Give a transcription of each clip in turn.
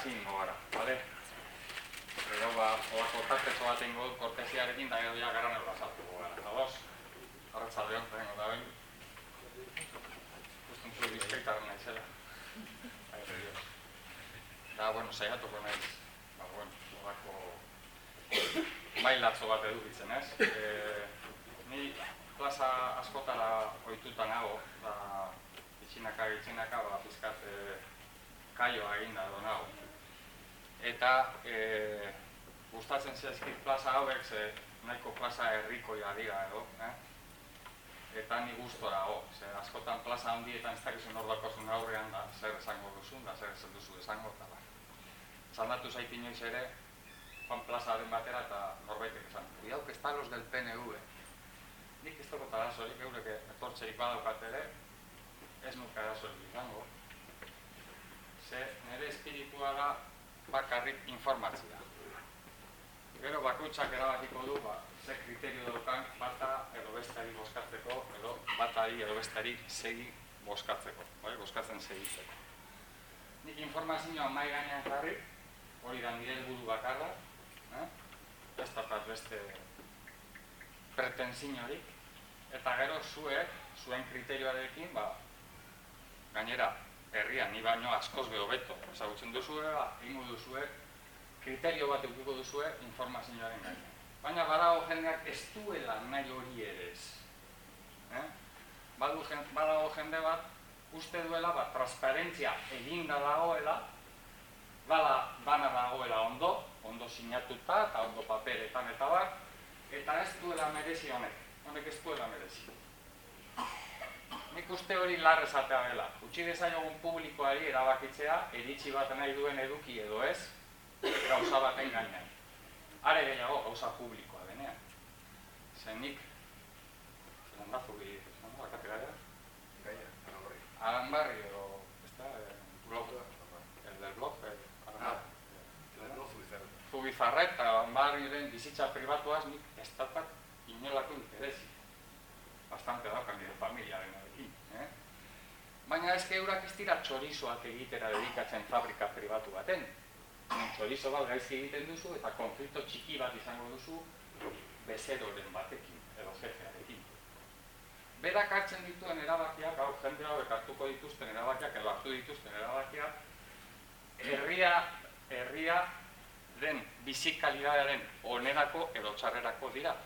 hasi ingo bale? Gero, ba, olako tartetxo bat ingo dut kortesiarekin, da gero ja gara nebla saltuko gara, eta boz? Arratza tengo da behin. Justo un zuen bizkaitarren naizela. Aire Dios. Da, bueno, saiatuko naiz, ba, bueno, olako mailatzo bat edukitzen, ez? E, ni plaza askotara ohituta nago, da, itxinaka, itxinaka, ba, pizkat, e, kaioa eginda edo nago. Eta, e, gustatzen zaizkit plaza hauek, ze nahiko plaza herrikoia dira edo, eh? Eta ni gustora, oh, ze askotan plaza handietan ez dakizu nor daukazun aurrean da zer esango duzun, da zer esan duzu esango, eta ba. Txandatu zait inoiz ere, Juan Plaza den batera eta norbaitek esan, cuidado que están los del PNV. Nik ez dago arazorik, eurek etortzerik badaukat ere, ez nuka arazorik izango. Ze nire espiritua da bakarrik informatzea. Gero bakoitzak erabakiko du, ba, ze kriterio daukan bata edo bestari boskatzeko, edo batari edo bestari segi boskatzeko, bai? boskatzen segitzeko. Nik informazioa mai gainean jarri, hori da nire helburu bakarra, eh? ez da beste pretensin hori, eta gero zuek, zuen kriterioarekin, ba, gainera, herria, ni baino askoz beho beto, ezagutzen duzue, ba, ingo duzue, kriterio bat eukiko duzue informazioaren gainean. Baina badago jendeak ez duela nahi hori ere ez. Eh? Badu, badago jende bat, uste duela, bat, transparentzia eginda dagoela, bala, bana dagoela ondo, ondo sinatuta eta ondo paperetan eta bat, eta ez duela merezi honek, honek ez duela merezi. Nik uste hori larre esatea dela. Utsi dezaiogun publikoari erabakitzea, eritxi bat nahi duen eduki edo ez, gauza baten gainean. Are gehiago gauza publikoa denean. Zer nik, zelan zelan da, bakate gara? Gaia, Aranbarri. Aranbarri edo, ez da, eh, blog, el del blog, eh, Aranbarri. No, Zubizarreta. Zubizarret, Aranbarriren bizitza pribatuaz nik ez daukat inolako interesi. Bastante daukan nire familiaren arekin. Baina ez eurak ez dira txorizoak egitera dedikatzen fabrika pribatu baten. Txorizo bat gaizki egiten duzu eta konflikto txiki bat izango duzu bezeroren batekin edo jefearekin. Berak hartzen dituen erabakiak, hau jende hauek hartuko dituzten erabakiak, edo hartu dituzten erabakiak, herria, herria den bizikalidadearen onerako edo txarrerako dira.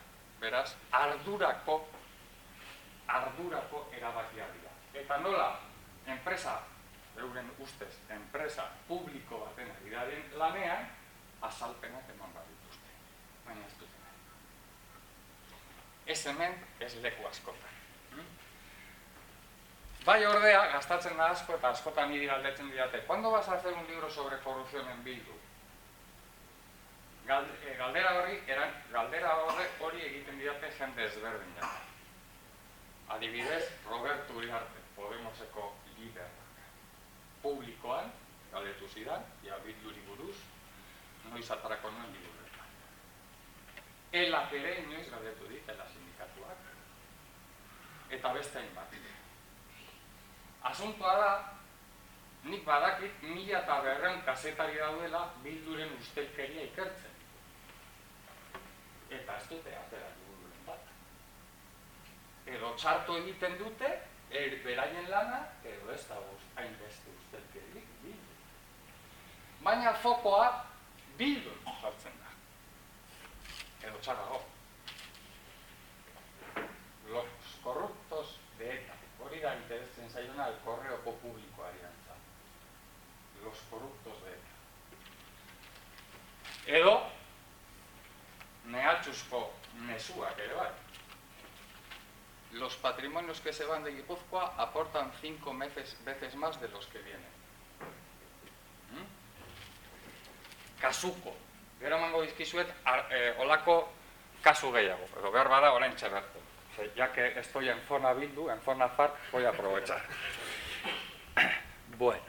Beraz, ardurako, ardurako erabakia dira. Eta nola, enpresa, euren ustez, enpresa publiko baten ari daren lanean, azalpenak eman bat dituzte. Baina ez nahi. Ez hemen, ez leku askotan. Bai ordea, gastatzen da asko eta askotan niri galdetzen didate, ¿cuándo vas a hacer un libro sobre corrupción en Bildu? Gal, e, galdera hori, eran, galdera horre hori egiten didate jende ezberdin da. Adibidez, Roberto Uriarte, Podemoseko liderak. Publikoan, galdetu zidan, ja bilduri buruz, noiz atarako nuen liburuetan. Elak ere inoiz galdetu dit, ela sindikatuak. Eta beste hainbat. Asuntoa da, nik badakit mila eta berreun kasetari daudela bilduren ustelkeria ikertzen. Eta ez dute atera bat. Edo txarto egiten dute, er, beraien lana, edo ez da hainbeste ustelkerik bildu. Baina fokoa bildun jartzen da. Edo txarrago. Los corruptos de ETA. Hori da interestzen zaiona el correoko publikoari antza. Los corruptos de ETA. Edo, mehatxuzko mesuak ere bai. Los patrimonios que se van de Guipúzcoa aportan cinco veces, veces más de los que vienen. ¿Mm? Kasuko. Gero mango dizkizuet, ar, eh, olako kasu gehiago. Edo behar bada orain txerratu. Ya que estoy en zona bildu, en zona FARC, voy a aprovechar. bueno.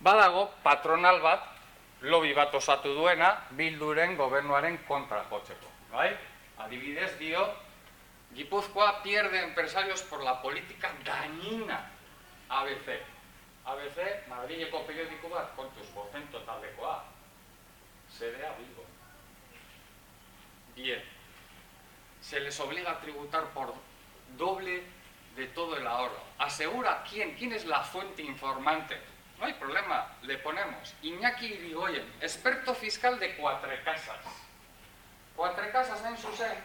Badago patronal bat, lobby bat osatu duena, bilduren gobernuaren kontra jotzeko. Bai? Adibidez dio, Gipuzkoa pierde empresarios por la política dañina ABC. ABC, Madrileko periodiko bat, kontuz, bocento taldekoa. Sedea Bilbo. Bien. Se les obliga a tributar por doble de todo el ahorro. Asegura quién, quién es la fuente informante. No hay problema, le ponemos Iñaki Irigoyen, experto fiscal de Cuatrecasas. Cuatrecasas hain zuzen,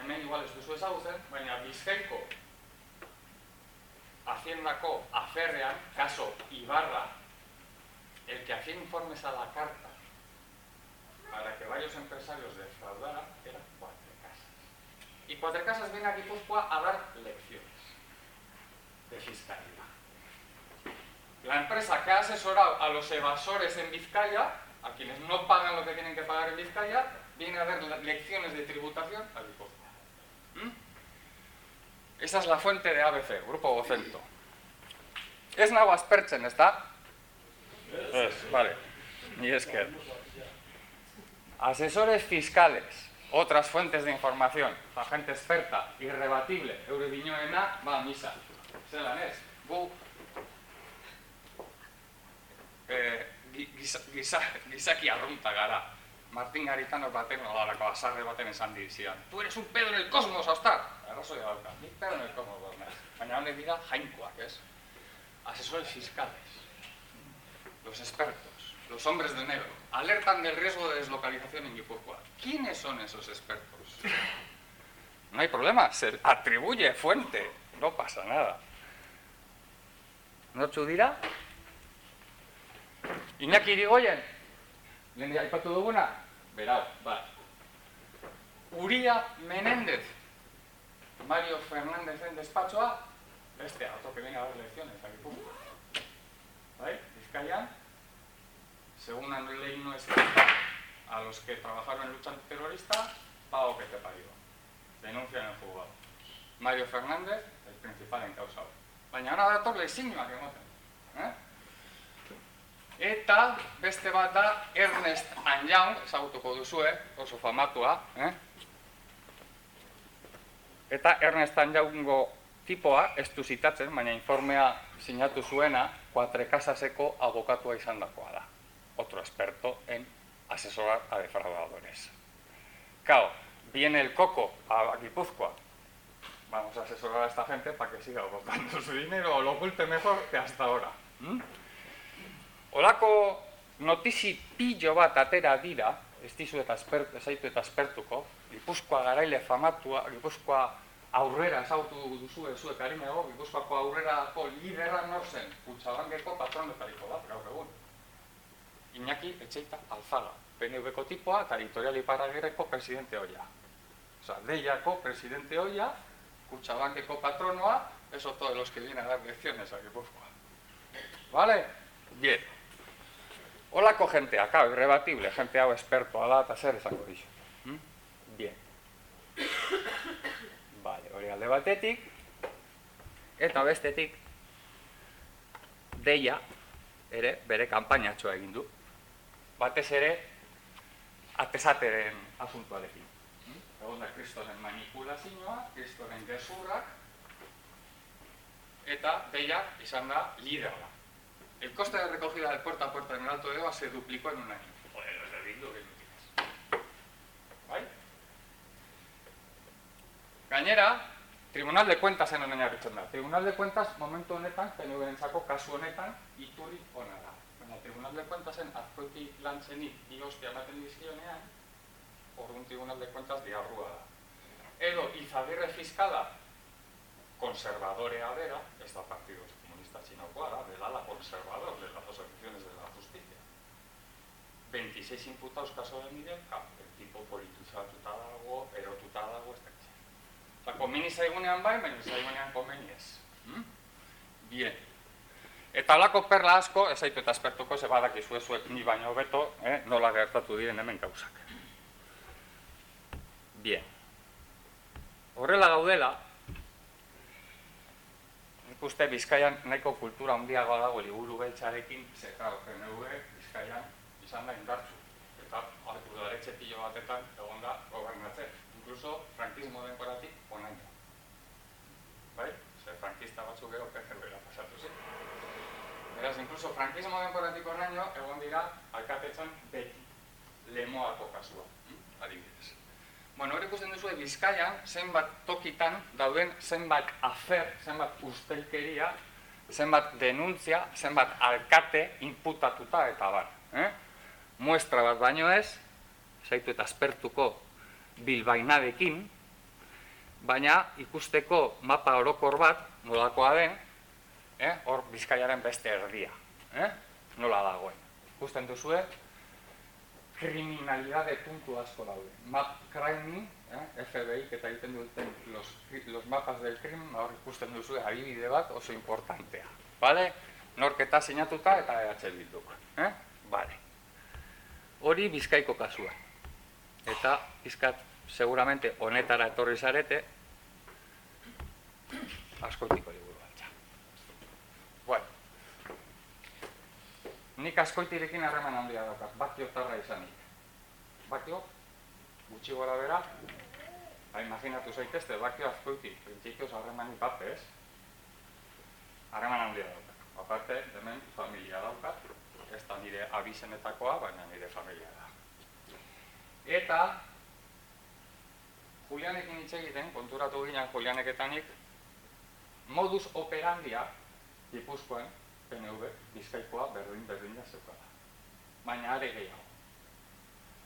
hemen igual ez duzu ezagutzen, baina Bizkaiko Haciendako aferrean, caso Ibarra, el que hacía informes a la carta para que varios empresarios defraudaran era Cuatrecasas. Y Cuatrecasas viene a Guipúzcoa a dar lecciones de fiscalidad. La empresa que ha asesorado a los evasores en Vizcaya, a quienes no pagan lo que tienen que pagar en Vizcaya, viene a dar le- lecciones de tributación a Guipúzcoa. Esa es la fuente de ABC, grupo vocento. Es naguas ¿está? Es, vale. Y es que. Asesores fiscales, otras fuentes de información, agente experta, irrebatible, euroviñoena, va a misa. Zelan ez, gu e, gizaki arrunta gara. Martin Garitano baten odalako azarre baten esan dizian. Tu eres un pedo en el cosmos, Ostar! Arrazoia dauka, nik pedo en el cosmos bat naiz. Baina honek dira jainkoak, ez? Asesores fiscales, los expertos, los hombres de negro, alertan del riesgo de deslocalización en Guipúzcoa. ¿Quiénes son esos expertos? No hay problema, se atribuye fuente, no pasa nada. ¿No dira? Iñaki Irigoyen, lehen aipatu duguna? Berau, bat. Uria Menéndez, Mario Fernández en despatxoa, bestea, otro que viene a dar lecciones a Guipúzcoa. ¿Vale? Vizcaya, según la ley no escrita, a los que trabajaron en lucha antiterrorista, pago que te parió. Denuncia en el juzgado. Mario Fernández, el principal encausado. Baina hona dator lezinuak ematen. Eh? Eta beste bat da Ernest Anjaun, ezagutuko duzue, oso famatua. Eh? Eta Ernest Anjaungo tipoa, ez du zitatzen, baina informea sinatu zuena, Cuatrecasaseko abokatua izandakoa da. Otro experto en asesorar a defraudadores. Claro, viene el coco a Guipúzcoa. Vamos a asesorar a esta gente para que siga ocultando su dinero o lo oculte mejor que hasta ahora. ¿Mm? Olako notizi pillo bat atera dira, ez dizu eta espert, ez zaitu eta espertuko, Gipuzkoa garaile famatua, Gipuzkoa aurrera ezagutu duzu zuek harinego, Gipuzkoako aurrerako liderra nor zen, kutsabankeko patronetariko bat, gaur egun. Iñaki Etxeita Alzaga, PNV-ko tipoa eta editorial Iparragirreko presidente hoia. Osa, deiako presidente hoia, kutsabankeko patronoa, eso todos los que vienen a dar lecciones a Gipuzkoa. ¿Vale? Bien. Olako jentea, claro, irrebatible, gente hau expertoa da eta zer esango dizu. ¿Mm? Bien. Vale, hori alde batetik, eta bestetik, deia, ere, bere kanpainatxoa egin du. Batez ere, atesateren asuntuarekin. ¿Mm? Egon da kristoren manipulazioa, kristoren gezurrak, eta deia izan da lidera. El coste de recogida de puerta a puerta en el Alto de Eva se duplicó en un año. Joder, los de Bildu, que inútiles. Bai? Gainera, Tribunal de Cuentas en oinarritzen da. Tribunal de Cuentas momentu honetan, PNV-entzako kasu honetan, iturri ona da. Baina Tribunal de Cuentasen azkoiti lan zenik bi hostia ematen dizkionean, orduan Tribunal de Cuentas diarrua da. Edo, izagirre fiskala, conservadorea bera, ez da partido comunista chinokoa da, del ala conservador de las asociaciones de la justicia. 26 imputados caso de Miguel, el tipo politizatuta dago, erotuta dago, ez da etxe. Osa, komeni zaigunean bai, baina zaigunean komeni ez. Mm? Bien. Eta alako perla asko, ez zaitu eta espertuko, ze badakizue zuek ni baino beto, eh, nola gertatu diren hemen gauzak. Bien. Horrela gaudela, nik uste Bizkaian nahiko kultura handiagoa dago liburu beltzarekin, ze, claro, Bizkaian izan da indartzu. Eta udaletxe pilo batetan egon da gobernatzen. Incluso frankismo denporatik onaino. Bai? Ze frankista batzuk gero PGB-ra pasatu zen. Beraz, Inkluso frankismo denporatik horreino, egon dira, alkatetzen beti, lemoako kasua, hm? adibidez. Bueno, hori ikusten duzu, Bizkaian, zenbat tokitan dauden zenbat afer, zenbat ustelkeria, zenbat denuntzia, zenbat alkate inputatuta eta bar. Eh? Muestra bat baino ez, zaitu eta aspertuko bilbainadekin, baina ikusteko mapa orokor bat, nolakoa den, eh? hor bizkaiaren beste erdia. Eh? Nola dagoen. Ikusten duzue, kriminalidade puntu asko daude. Map crime, eh? FBI, eta egiten duten los, los mapas del crimen, hor ikusten duzue, adibide bat oso importantea. Vale? Norketa sinatuta eta EH bilduk. Eh? Vale. Hori bizkaiko kasua. Eta bizkat, seguramente, honetara etorri zarete, askotiko liburu. Bueno. Nik askoitirekin harreman handia daukat, bakio tarra izanik. Bakio, gutxi gora bera, ba, imaginatu zaitezte, bakio askoiti, printzipioz harremani bat ez, harreman handia daukat. Aparte, hemen familia daukat, ez da nire abizenetakoa, baina nire familia da. Eta, Julianekin hitz egiten, konturatu ginen Julianeketanik, modus operandia, Gipuzkoan, PNV, Bizkaikoa, berdin, berdina zeukala. Baina are gehiago.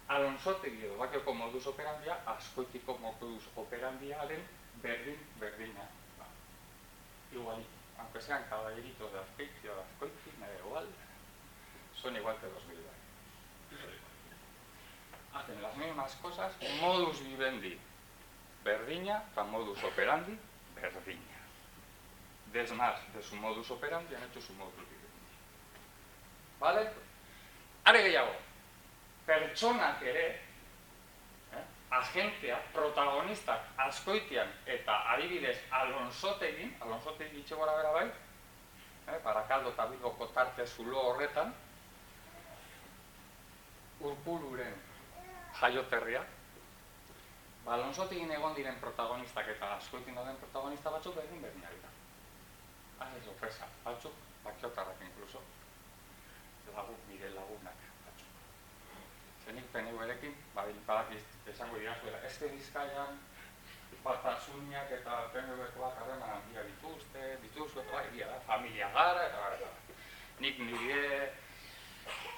Alonsotegi edo bakioko modus operandia, askoitiko modus operandiaren berdin, berdina. Ba. Igual, aunque sean caballeritos de Azpeiti o de Azcoiti, me igual, son igual que los bilbaínos. Hacen las mismas cosas, modus vivendi, berdiña, eta modus operandi, berdiña desmaz de su modus operandi han hecho su modus vivendi. Vale? Are gehiago, pertsonak ere, eh, agentea, protagonistak askoitian eta adibidez alonsotegin, alonsotegin itxe gora bera bai, eh, barakaldo eta bilboko tarte zulo horretan, urpuluren jaioterria, ba, alonsotegin egon diren protagonistak eta askoitin den protagonista batzuk berdin berdin haze sorpresa, batzuk, bakiotarrak inkluso, lagun, nire lagunak batzuk. Zenik PNU erekin, badik badak esango dira zuela, ez bizkaian, batasuniak eta PNU-ekoak harreman handia dituzte, dituzte, eta bai, da, familia gara, eta gara, nik nire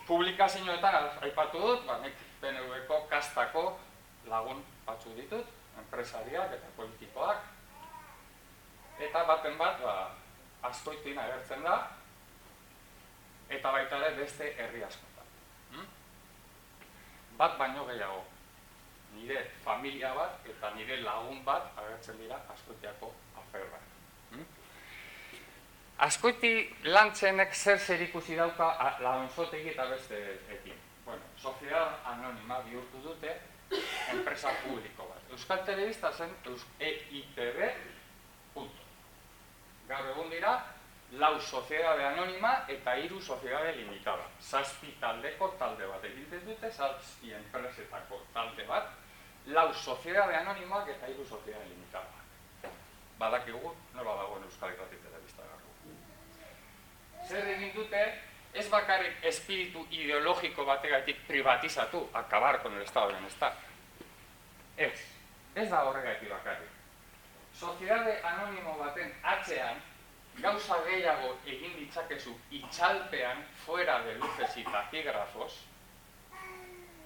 publikazioetan aipatu dut, ba, nik PNU-eko kastako lagun batzu ditut, enpresariak eta politikoak, eta baten bat, ba, askoitin agertzen da, eta baita ere beste herri askotan. Hmm? Bat baino gehiago, nire familia bat eta nire lagun bat agertzen dira askoitiako aferra. Hmm? Askoiti lantzenek zer zer ikusi dauka lagunzotegi eta beste ekin. Bueno, Sociedad Anonima bihurtu dute enpresa publiko bat. Euskal Telebista zen EITB gaur egun dira, lau soziedade anonima eta hiru soziedade limitada. Zazpi taldeko talde bat egiten dute, zazpi enpresetako talde bat, lau soziedade anonimoak eta hiru soziedade limitada. Badakigu, nola dagoen Euskal Herratik telebista garru. Zer egin dute, ez bakarrik espiritu ideologiko bategatik privatizatu, acabar con el estado de bienestar. Ez, ez da horregatik bakarrik. Soziedade anonimo baten atzean, gauza gehiago egin ditzakezu itxalpean, fuera de luces y taquigrafos,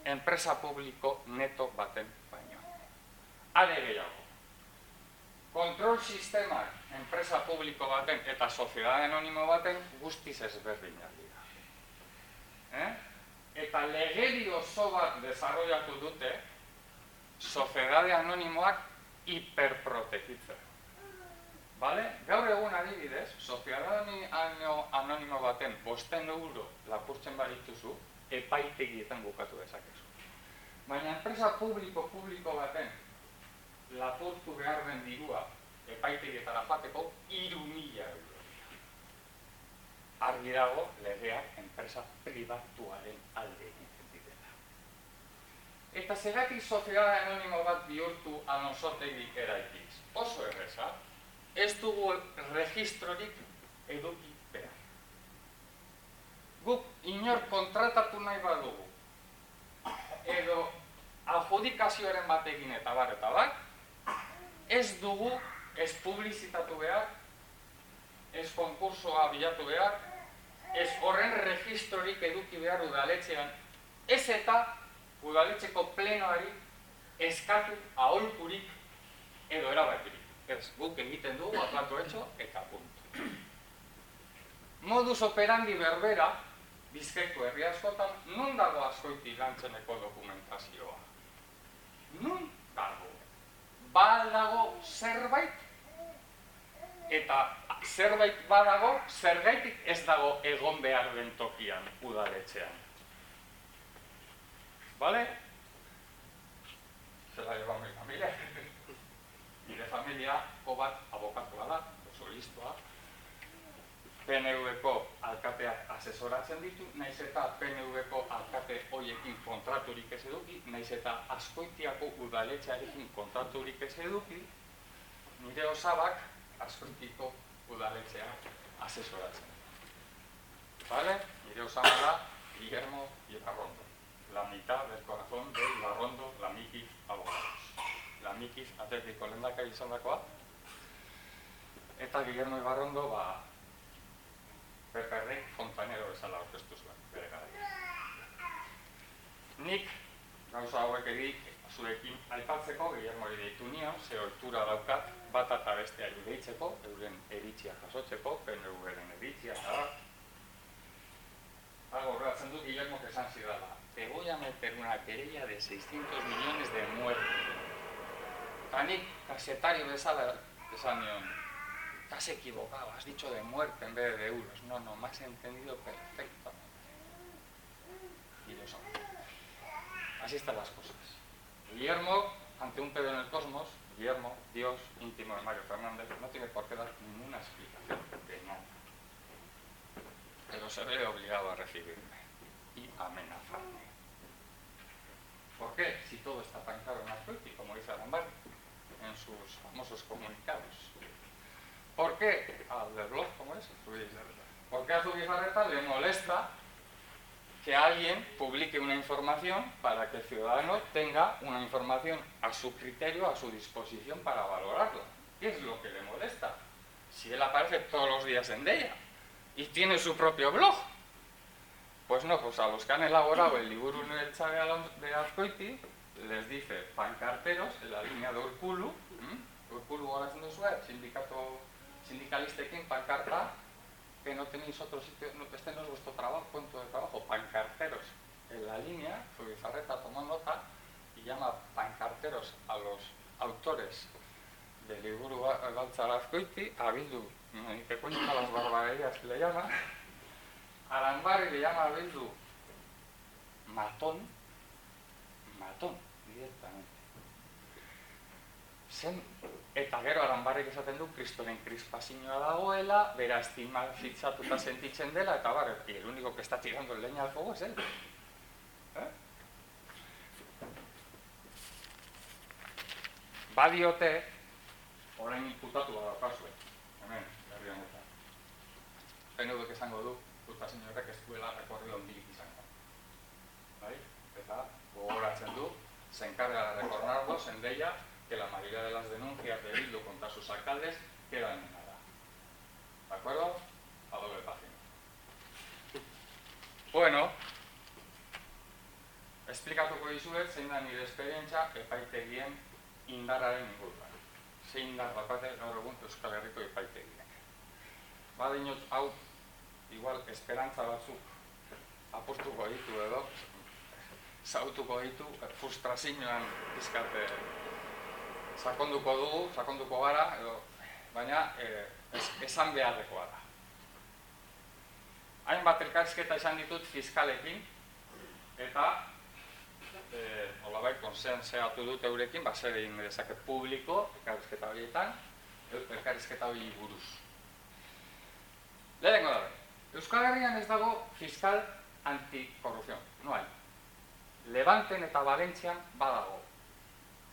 enpresa publiko neto baten baino. Are gehiago. Kontrol sistemak enpresa publiko baten eta soziedade anonimo baten guztiz ezberdinak dira. Eh? Eta legeri oso bat desarrollatu dute soziedade anonimoak hiperprotegitzen. Vale? Gaur egun adibidez, soziadani anonimo baten bosten euro lapurtzen barituzu, epaitegietan bukatu dezakezu. Baina enpresa publiko-publiko baten lapurtu behar den dirua epaitegietara joateko iru mila euro. Argi dago legeak enpresa privatuaren alde Eta zeratik soziala anonimo bat bihurtu anosotegi eraikiz. Oso erreza, ez dugu registrorik eduki behar. guk inor kontratatu nahi badugu, edo adjudikazioaren batekin eta bar eta bar, ez dugu ez publizitatu behar, ez konkursoa bilatu behar, ez horren registrorik eduki behar udaletxean, ez eta udaletxeko plenoari eskatu aholkurik edo erabakirik. Ez, guk egiten dugu, atlatu etxo, eta puntu. Modus operandi berbera, bizkaiko herri askotan, nun dago askoiti lantzeneko dokumentazioa? Nun dago? Bal dago zerbait, eta zerbait badago, zergaitik ez dago egon behar den tokian, udaletxean. Bale? Zela lleva mi familia. Nire familia, bat abokatua da, oso listoa. PNV-ko alkateak asesoratzen ditu, naiz eta PNV-ko alkate hoiekin kontraturik ez eduki, naiz eta askoitiako udaletxearekin kontraturik ez eduki, nire osabak askoitiko udaletxea asesoratzen. Vale? Nire osaba da Guillermo Ibarrondo la mitad del corazón de Ibarrondo Lamikiz abogados. Lamikiz atletiko lendakari izan dakoa. Eta Guillermo Ibarrondo, ba, Peperrek fontanero bezala orkestu zuen, bere gara. Nik, gauza hauek egik, zurekin aipatzeko, Guillermo deitu nio, ze oitura daukat, bat eta bestea judeitzeko, euren eritzia jasotzeko, PNV-ren eritzia, eta bat. Hago, horretzen dut, Guillermo esan zidala te voy a meter una querella de 600 millones de muertos. Tanik, kasetario bezala, esan nion, te has equivocado, has dicho de muerte en vez de euros. No, no, me has entendido perfectamente. Y lo saben. Así están las cosas. Guillermo, ante un pedo en el cosmos, Guillermo, Dios íntimo de Mario Fernández, no tiene por qué dar ninguna explicación de nada. Pero se ve obligado a recibirme y amenazarme. ¿Por qué? Si todo está tan claro en Azpilti, como dice Arambarri, en sus famosos comunicados. ¿Por qué? Al blog, ¿cómo es? ¿Por qué a Zubizarreta le molesta que alguien publique una información para que el ciudadano tenga una información a su criterio, a su disposición para valorarla? ¿Qué es lo que le molesta? Si él aparece todos los días en ella y tiene su propio blog, pues no, pues a los que han elaborado el el Chave de Azcoiti les dice pancarteros en la línea de Urkulu. Urkulu oratzen su sindicato sindicalistekin pancarta, que no tenéis otro sitio, no, este no es vuestro trabajo, punto de trabajo, pancarteros en la línea, Zubizarreta tomó nota y llama pancarteros a los autores del libro Galtzara Azcoiti, a Bildu, que cuenta las barbaridades que le llama, Arambarri le llama a Bildu matón, matón, directamente. Zen, eta gero aranbarrik esaten du kristoren krispazioa dagoela, bera estima fitzatuta sentitzen dela, eta bar, el único que está tirando el leña al fuego es él. Eh? Badiote, orain imputatu badaukazue, hemen, herri honetan. PNV esango du, diputazio horrek ez duela rekorri ondilik izango. Bai? Eta gogoratzen du, se encarga de recordarlos en deia que la mayoría de las denuncias de Bildu contra sus alcaldes quedan en nada. ¿De acuerdo? A doble página. Bueno, esplikatuko dizuet zein da nire esperientza epaitegien indarraren inguruan. Zein indar bakate gaur egun Euskal Herriko epaitegiek. Badinot hau igual esperantza batzuk apostuko ditu edo zautuko ditu frustrazioan izkate sakonduko dugu, sakonduko gara edo baina eh, esan beharrekoa da hainbat elkarrizketa izan ditut fiskalekin eta eh, hola bai, konsean zehatu dut eurekin, ba, zer egin dezake publiko, elkarrizketa horietan, elkarrizketa hori buruz. Lehenko da, Euskal Herrian ez dago fiskal antikorrupción, no hay. Levanten eta Valentzian badago.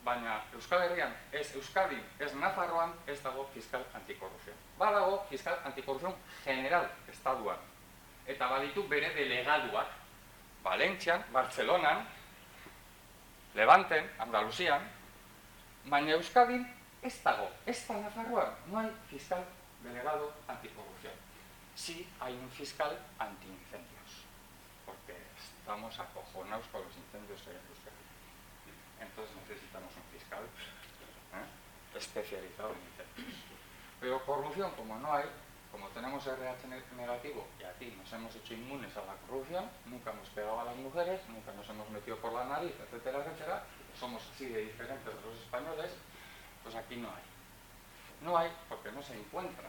Baina Euskal Herrian ez Euskadi, ez Nafarroan ez dago fiskal antikorrupción. Badago fiskal antikorrupción general estaduan. eta baditu bere delegaduak. Valentzian, Bartzelonan, Levanten, Andaluzian, baina Euskadin ez dago, ez da Nafarroan, no hay fiscal delegado anticorrupción. Sí hay un fiscal antiincendios, porque estamos acojonados con los incendios en Euskadi. Entonces necesitamos un fiscal ¿eh? especializado en incendios. Pero corrupción, como no hay, como tenemos RH negativo y aquí nos hemos hecho inmunes a la corrupción, nunca hemos pegado a las mujeres, nunca nos hemos metido por la nariz, etcétera, etcétera, somos así de diferentes de los españoles, pues aquí no hay. No hay porque no se encuentra.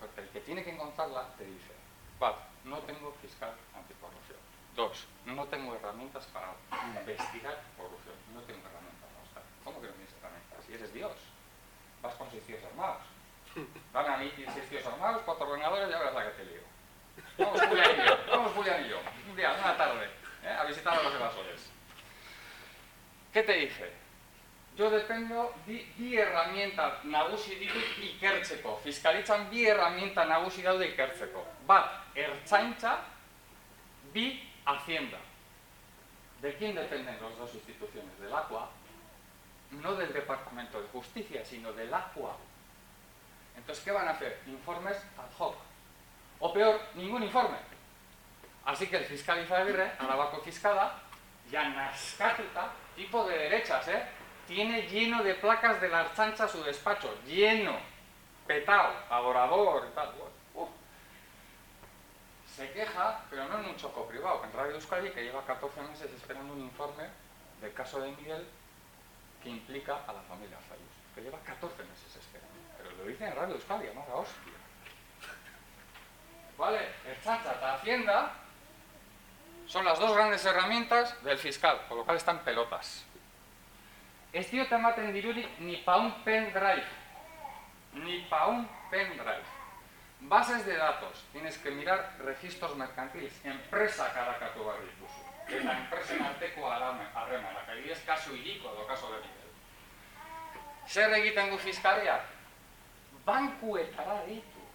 Porque el que tiene que encontrarla te dice, vale, no tengo fiscal anticorrupción. Dos, no tengo herramientas para investigar corrupción. No tengo herramientas. ¿Cómo que no tienes herramientas? Si eres Dios, vas con seis tíos armados. Dame a mí seis tíos armados, cuatro ordenadores y ya verás la que te lío. Vamos Julián y yo, vamos Julián y yo, un día, una tarde, ¿eh? a visitar a los evasores. ¿Qué te dice? Yo dependo bi, bi herramienta nagusi ditut ikertzeko. Fiskalitzan bi herramienta nagusi daude ikertzeko. Bat, ertzaintza, bi, hacienda. ¿De quién dependen las dos instituciones? Del ACUA, no del Departamento de Justicia, sino del ACUA. Entonces, ¿qué van a hacer? Informes ad hoc. O peor, ningún informe. Así que el fiscal Izaguirre, Arabako Fiskala, ya naskatuta, tipo de derechas, ¿eh? Tiene lleno de placas de la archancha su despacho, lleno, petado, adorador y tal. Se queja, pero no en un choco privado, en Radio Euskadi, que lleva 14 meses esperando un informe del caso de Miguel que implica a la familia Fayus, que lleva 14 meses esperando. Pero lo dice en Radio Euskadi, no la hostia. ¿Vale? El chancha, la hacienda, son las dos grandes herramientas del fiscal, con lo cual están pelotas. Ez diote ematen dirurik ni pa un pendrive. Ni pa un pendrive. Bases de datos. Tienes que mirar registros mercantiles. Enpresa karakatu behar dituzu. Eta enpresen arteko harremana. Adibidez, kasu iriko edo kaso de Miguel. Zer egiten du fiskaliak? Bankuetara ditu.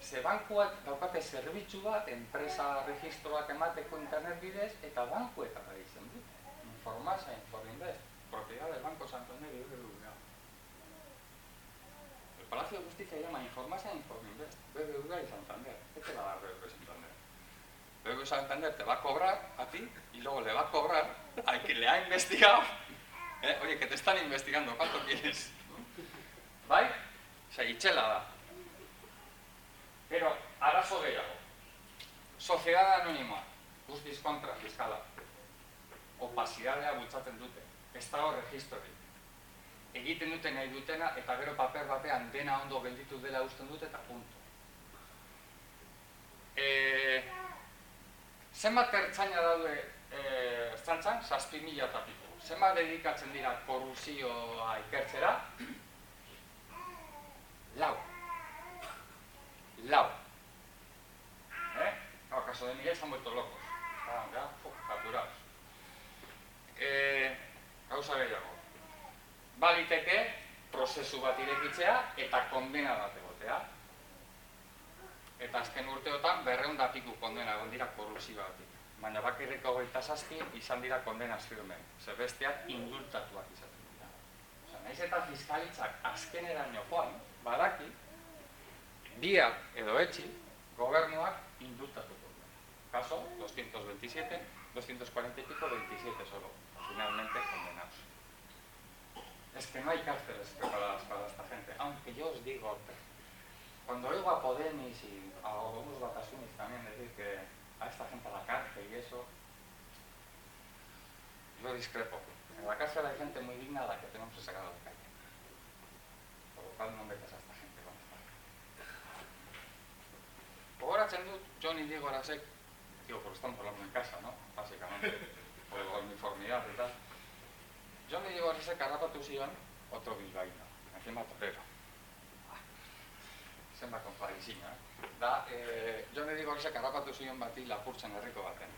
Ze bankuak daukate zerbitzu bat, enpresa registroak emateko internet bidez, eta bankuetara ditzen du. Informasa, Informinvest, propiedad del Banco Santander y BBVA. El Palacio de Justicia llama Informasa e Informinvest, BBVA y Santander. ¿Qué te va a dar BBVA y Santander? BBVA y Santander te va a cobrar a ti y luego le va a cobrar al que le ha investigado. ¿Eh? Oye, que te están investigando, ¿cuánto quieres? ¿Bai? Osea, itxela da. Pero, arazo gehiago. Sociedad anonimoa, guztiz kontra, fiskala. Opasidadea bultzatzen dute. Estado registro Egiten dute nahi dutena eta gero paper batean dena ondo gelditu dela usten dute eta punto. E, zenbat ertzaina daude e, ertzantzan? Zazpi mila eta pico. Zenbat dedikatzen dira korrupzioa ikertzera? Lau. Lau. ¿Eh? No, caso de Miguel se han vuelto locos. Estaban ya, uf, capturados. Eh, gauza gehiago. Baliteke, prozesu bat irekitzea eta kondena bat egotea. Eta azken urteotan berreun da piku kondena egon dira korrupzio batik. Baina bakirreko hogeita zazpi izan dira kondenas firmen. Zer besteak indultatuak izaten dira. Osa, naiz eta fiskalitzak azkeneraino joan, badaki, bia edo etxi, gobernuak indultatuko du. Caso 227, 240 y pico, 27 solo, finalmente condenados. Es que no hay cárceles preparadas para esta gente, aunque yo os digo, cuando oigo a Podemis y a algunos Batasunis también decir que a esta gente la cárcel y eso, yo discrepo. En la cárcel hay gente muy digna a la que tenemos que sacar a la calle. Por lo cual no metas a esta gente con esta Gogoratzen dut, Johnny Diego Arasek, digo, porque estamos hablando en casa, ¿no? Básicamente, la uniformidad y tal. Diego Arasek harrapatu zion, otro bilbaíno, encima torero. Zenbat konparizina, eh? Da, eh, Johnny Diego Arasek harrapatu zion bati lapurtzen herriko baten.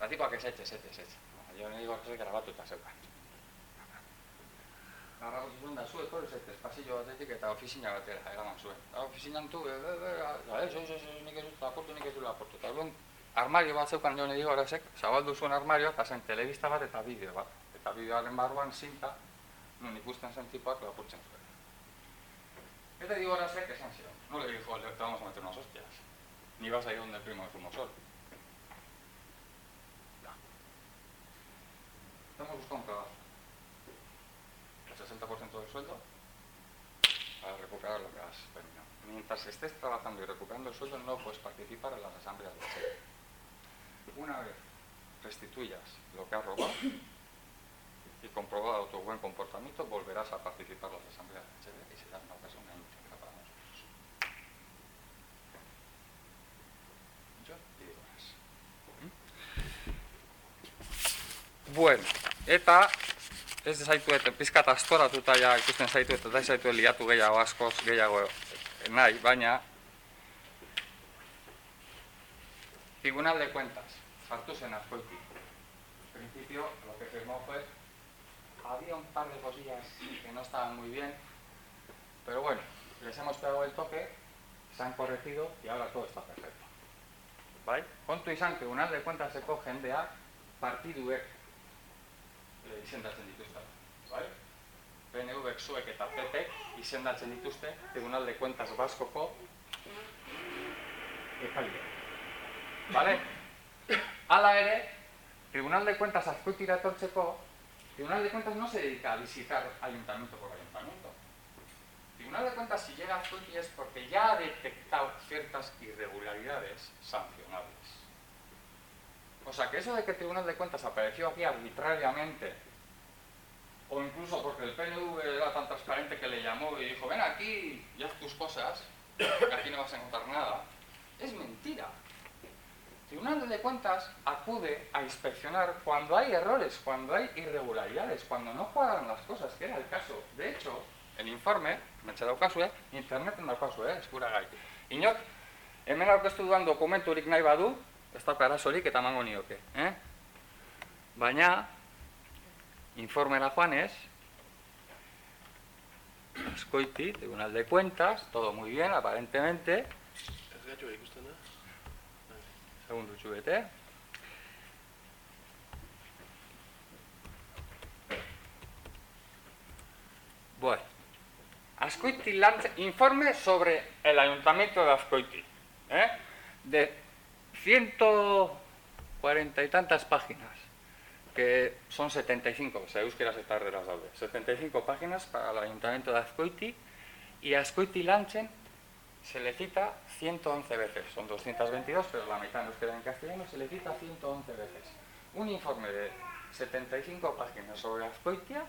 Batikoak ez etxe, ez etxe, ez etxe. Johnny Diego Arasek harrapatuta zeukan. harrapatu zuen da zuek hori zaitez, pasillo batetik eta ofizina batera eraman zuen. Eta ofizinan tu, e, e, e, ez, ez, ez, nik ez dut aportu, nik ez dut aportu. Eta armario bat zeukan joan edo horrezek, zabaldu zuen armario, eta zen telebista bat eta bideo bat. Eta bideoaren barruan zinta, non ikusten zen tipoak lapurtzen zuen. Eta digo horrezek esan zion, no le dijo, le, vamos a meter unas hostias. Ni vas a ir donde el primo de Zumosol. Te hemos buscado un trabajo. El 60% del sueldo para recuperar lo que has terminado. Mientras estés trabajando y recuperando el sueldo, no puedes participar en las asambleas de. Una vez restituyas lo que has robado y comprobado tu buen comportamiento, volverás a participar en las asambleas de sede y será una ocasión íntegra para nosotros. Yo digo eso. ¿Mm? Bueno, eta ez zaitu eta pizkat astoratuta ja ikusten zaitu eta ez zaitu liatu gehiago askoz gehiago nahi, baina Tribunal de Cuentas, zen azkoiti. En principio, lo que firmó fue, había un par de cosillas que no estaban muy bien, pero bueno, les hemos pegado el toque, se han corregido y ahora todo está perfecto. Bai? Kontu izan, Tribunal de Cuentas seko jendea partiduek eh, izendatzen dituzte. Bai? PNV zuek eta PP izendatzen dituzte Tribunal de Cuentas Baskoko epaileak. Vale? Hala ere, Tribunal de Cuentas azkoitira etortzeko, Tribunal de Cuentas no se dedica a visitar ayuntamiento por ayuntamiento. Tribunal de Cuentas si llega a Azkoiti es porque ya ha detectado ciertas irregularidades sancionables. O sea que eso de que el Tribunal de Cuentas apareció aquí arbitrariamente, o incluso porque el PNV era tan transparente que le llamó y dijo, ven aquí y haz tus cosas, que aquí no vas a encontrar nada, es mentira. Tribunal de Cuentas acude a inspeccionar cuando hay errores, cuando hay irregularidades, cuando no cuadran las cosas, que era el caso. De hecho, el informe, mentxe daukazue, interneten daukazue, eh, eskuragai. Inok, hemen aurkeztu dudan dokumenturik nahi badu, ez dauka arazorik eta emango nioke. Eh? Baina, informera joanez, Azkoiti, Tribunal de Cuentas, todo muy bien, aparentemente, Ez gatxo ikusten da? Segun dutxu bete. Bueno, Azkoiti lanza informe sobre el ayuntamiento de Azkoiti, ¿eh? de 140 y tantas páginas, que son 75, o sea, euskeraz eta daude, 75 páginas para el ayuntamiento de Azkoiti, y a Azkoiti Lanchen se le cita 111 veces, son 222, pero la mitad euskera y en castellano se le cita 111 veces. Un informe de 75 páginas sobre Azkoitia,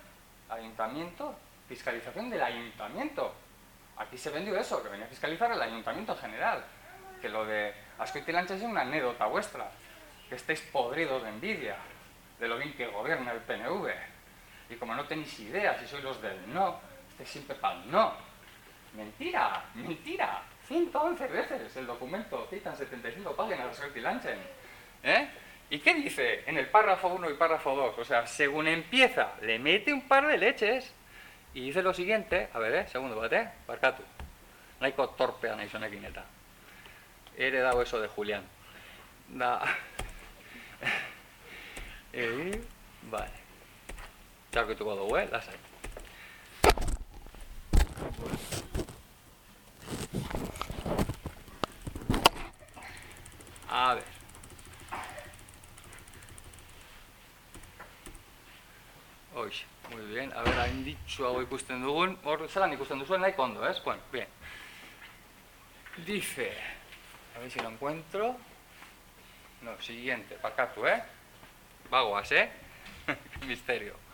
ayuntamiento, fiscalización del ayuntamiento. Aquí se vendió eso, que venía a fiscalizar el ayuntamiento en general. Que lo de Azkoitia y Lancha es una anécdota vuestra, que estáis podridos de envidia de lo bien que gobierna el PNV. Y como no tenéis idea si sois los del no, estáis siempre para el no. Mentira, mentira. 111 veces el documento, citan 75 páginas de Azkoitia y Lanchen. ¿Eh? ¿Y qué dice en el párrafo 1 y párrafo 2? O sea, según empieza, le mete un par de leches y dice lo siguiente, a ver, eh, segundo bat, eh, barkatu. Nahiko torpea nahi zonekin eta. Ere dago eso de Julián. Da... e, vale. Txarkituko dugu, eh, lasai. A ver. Hoxe, muy bien. A ver, hain dicho hau ikusten dugun. Hor, zelan ikusten duzuen nahiko ondo, ez? Bueno, bien. Dice, a ver si lo encuentro. No, siguiente, pakatu, eh? Bagoaz, eh?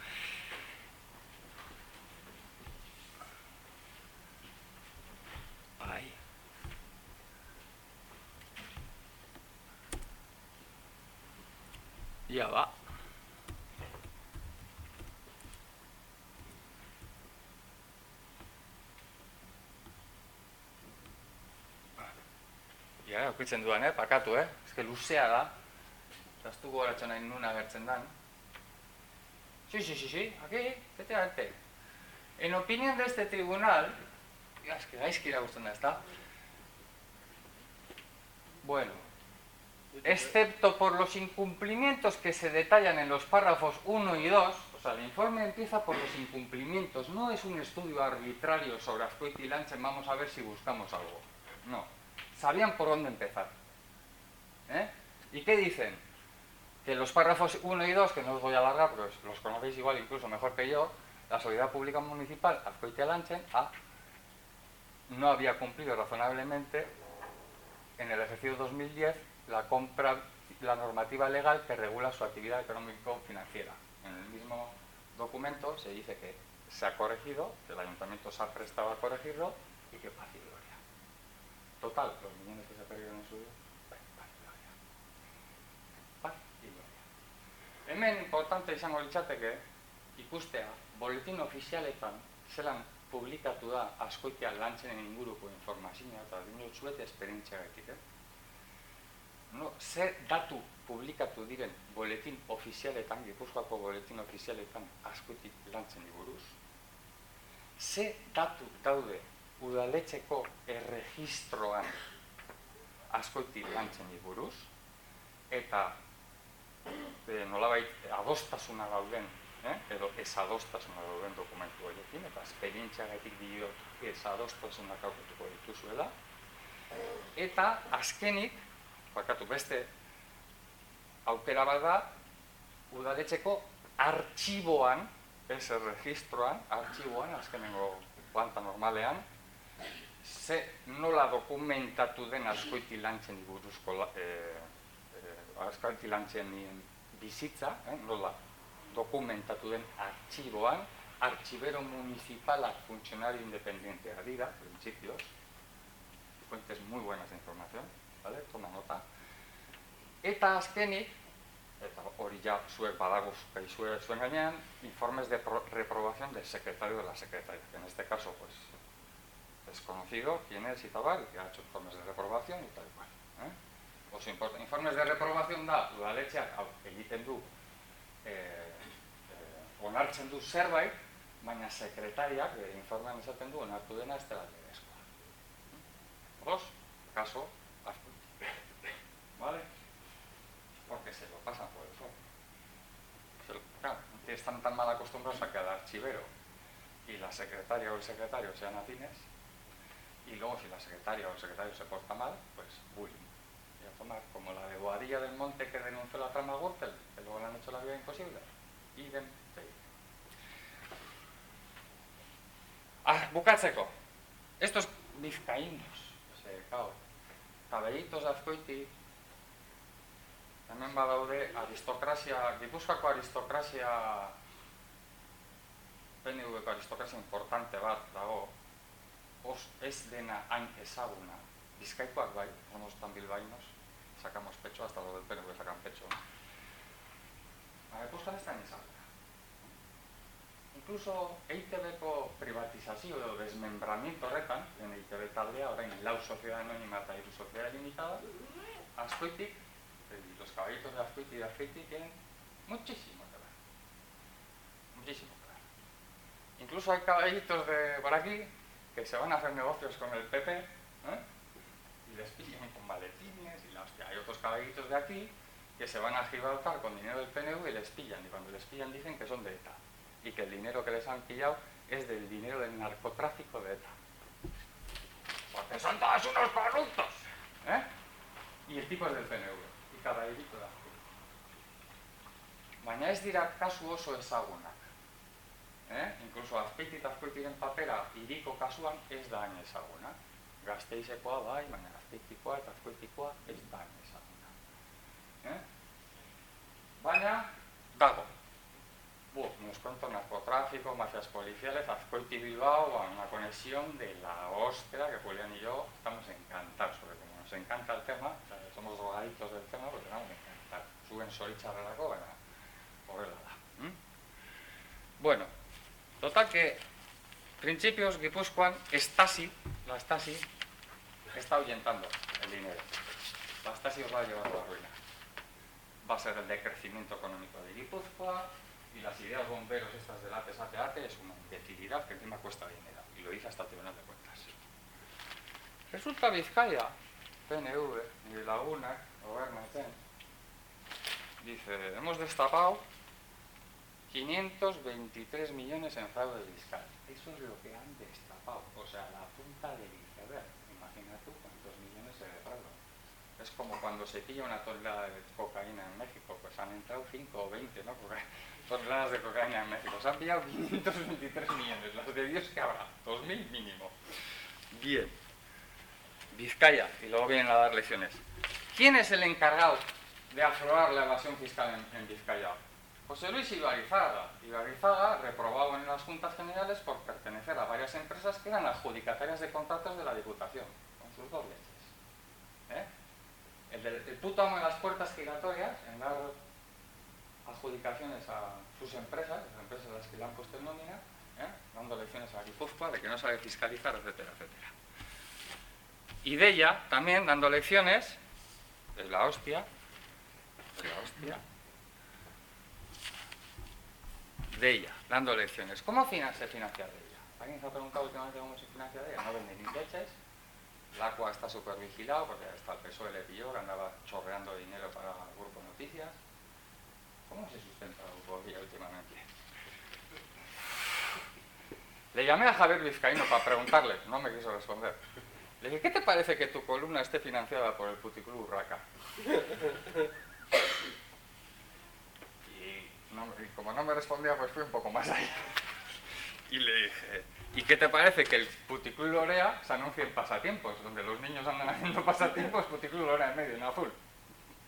Ya va. Ja, okuitzen duan, eh? Pakatu, eh? Ez que luzea da. Ez du goratzen nahi nun agertzen dan. Sí, sí, sí, sí, aquí, efectivamente. En opinión de este tribunal, ya, es que gaizki irakurtzen da, ezta? Bueno, excepto por los incumplimientos que se detallan en los párrafos 1 y 2, o sea, el informe empieza por los incumplimientos, no es un estudio arbitrario sobre Azcoiti y Lanchen, vamos a ver si buscamos algo. No, sabían por dónde empezar. ¿Eh? ¿Y qué dicen? Que los párrafos 1 y 2, que no os voy a alargar, porque los conocéis igual incluso mejor que yo, la Sociedad Pública Municipal Azcoitia Lanchen A, no había cumplido razonablemente en el ejercicio 2010 la compra, la normativa legal que regula su actividad económico-financiera. En el mismo documento se dice que se ha corregido, que el ayuntamiento se ha prestado a corregirlo y que paz y gloria. Total, los millones que se perdieron en su día, paz y gloria. Paz y gloria. Hemen importante izango litzateke ikustea boletin ofizialetan zelan publikatu da askoitea lantzenen inguruko informazioa eta dinotzuet esperientziagatik, eh? no, ze datu publikatu diren boletin ofizialetan, Gipuzkoako boletin ofizialetan askotik lantzen buruz, ze datu daude udaletxeko erregistroan askotik lantzen buruz, eta e, nolabait adostasuna gauden, eh? edo ez adostasuna gauden dokumentu horiekin, eta esperientziagatik diot ez adostasuna aurketuko dituzuela, eta azkenik, bakatu beste aukera bat da udaletxeko artxiboan, ez erregistroan, artxiboan, azkenengo planta normalean, ze nola dokumentatu den askoiti lantzen buruzko e, e, askoiti lantzen bizitza, eh, nola dokumentatu den artxiboan, archivero municipalak funtzionario independientea dira, principios, fuentes muy buenas de información, vale? Toma nota. Eta azkenik, eta hori ja zuek gaizue zuen gainean, informes de reprobación del secretario de la secretaria, que en este caso, pues, es conocido quién es y tal, que ha hecho informes de reprobación y tal cual. Eh? Os importa, informes de reprobación da, udaletxeak egiten du, eh, onartzen du zerbait, baina sekretariak, eh, informean esaten du, onartu dena ez dela legezkoa. Dos, caso ¿vale? Porque se lo pasan por el foco. Claro, están tan mal acostumbrados a que el archivero y la secretaria o el secretario sean afines, y luego si la secretaria o el secretario se porta mal, pues bullying. Y a tomar, como la de Boadilla del Monte que denunció la trama Gürtel, que luego le han hecho la vida imposible. Ah, bukatzeko. Estos vizcaínos, o sea, claro, cabellitos de azkoiti, hemen badaude aristokrazia, Gipuzkoako aristokrazia PNV-ko aristokrazia importante bat dago, os ez dena hain ezaguna, bizkaikoak bai, somos tan bilbainos, sacamos pecho, hasta lo del PNV sacan pecho. A Gipuzkoan ez da ezaguna. Incluso EITB-ko privatizazio edo desmembramiento horretan, en EITB taldea, orain lau sociedad anónima eta iru sociedad limitada, askoitik y los caballitos de Azcuiti y de Azcuiti tienen muchísimo que ver. Muchísimo que ver. Incluso hay caballitos de por aquí que se van a hacer negocios con el PP ¿eh? y les pillan con maletines y. Hay otros caballitos de aquí que se van a Gibraltar con dinero del PNV y les pillan. Y cuando les pillan dicen que son de ETA. Y que el dinero que les han pillado es del dinero del narcotráfico de ETA. Porque son todos unos corruptos. ¿eh? Y el tipo es del PNV cada hiriko da. Baina ez dira kasu oso ezagunak. Eh? Inkluso azpeiti eta azpeitiren papera hiriko kasuan ez da hain ezaguna. Gazteizekoa bai, baina azpeitikoa eta azpeitikoa ez da hain ezaguna. Eh? Baina, dago. Bu, nos cuento narcotráfico, mafias policiales, Azcoiti Bilbao, una conexión de la hostia que Julián y yo estamos encantados sobre como nos encanta el tema, somos drogaditos del tema, porque no, me encanta. Suben zoritxarrerako, baina horrela da. ¿Mm? Bueno, total que, principios, Gipuzkoan, Estasi, la Estasi, está ahuyentando el dinero. La Estasi os va a llevar a la ruina. Va a ser el decrecimiento económico de Guipúzcoa, y las ideas bomberos estas del ATE, ATE, ATE es una imbecilidad que encima cuesta dinero. Y lo dice hasta el Tribunal de Cuentas. Resulta Vizcaya, PNV, y Laguna, gobierna PEN, dice, hemos destapado 523 millones en fraude fiscal. Eso es lo que han destapado, o sea, la punta del iceberg. Imagina tú cuántos millones se defraudan. Es como cuando se pilla una tonelada de cocaína en México, pues han entrado 5 o 20 ¿no? Toneladas de cocaína en México. Se han pillado 523 millones, las de Dios que habrá, 2.000 mínimo. Bien. Vizcaya, y luego vienen a dar lecciones. ¿Quién es el encargado de aflorar la evasión fiscal en, Vizcaya? José Luis Ibarizaga. Ibarizaga reprobado en las juntas generales por pertenecer a varias empresas que eran adjudicatarias de contratos de la Diputación, con sus dos leches. ¿Eh? El, del- el puto amo de las puertas giratorias en dar adjudicaciones a sus empresas, las empresas a las que le han puesto en nómina, ¿eh? dando lecciones a Guipúzcoa de que no sabe fiscalizar, etcétera, etcétera. Y de ella también dando lecciones, es la hostia, es la hostia, de ella, dando lecciones. ¿Cómo se financia de ella? ¿Alguien se ha preguntado últimamente cómo se financia de ella? No vende ni leches, el Aqua está súper vigilado porque hasta el PSOE le pilló, andaba chorreando dinero para el Grupo Noticias. ¿Cómo se sustenta Grupo Villa últimamente? Le llamé a Javier Vizcaíno para preguntarle, no me quiso responder. Le dije, ¿qué te parece que tu columna esté financiada por el Puticlub Urraca? Y como no me respondía, pues fui un poco más allá. Y le dije, ¿y qué te parece que el Puticlub Lorea se anuncie en pasatiempos? Donde los niños andan haciendo pasatiempos, Puticlub Lorea en medio, en azul.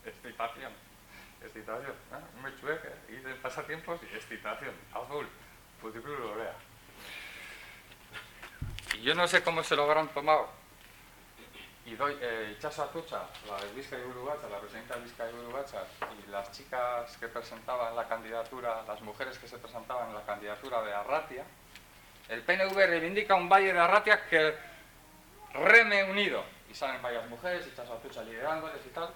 Excitación. Excitación. ¿eh? Me chueque, hice pasatiempos y excitación. Azul. Lorea. Y yo no sé cómo se lo habrán tomado. Y doy eh, Chaso Atucha, la de Vizca y la presidenta de Vizca y Uruguacha, y las chicas que presentaban la candidatura, las mujeres que se presentaban en la candidatura de Arratia, el PNV reivindica un valle de Arratia que reme unido. Y salen varias mujeres y Chaso liderándoles y tal.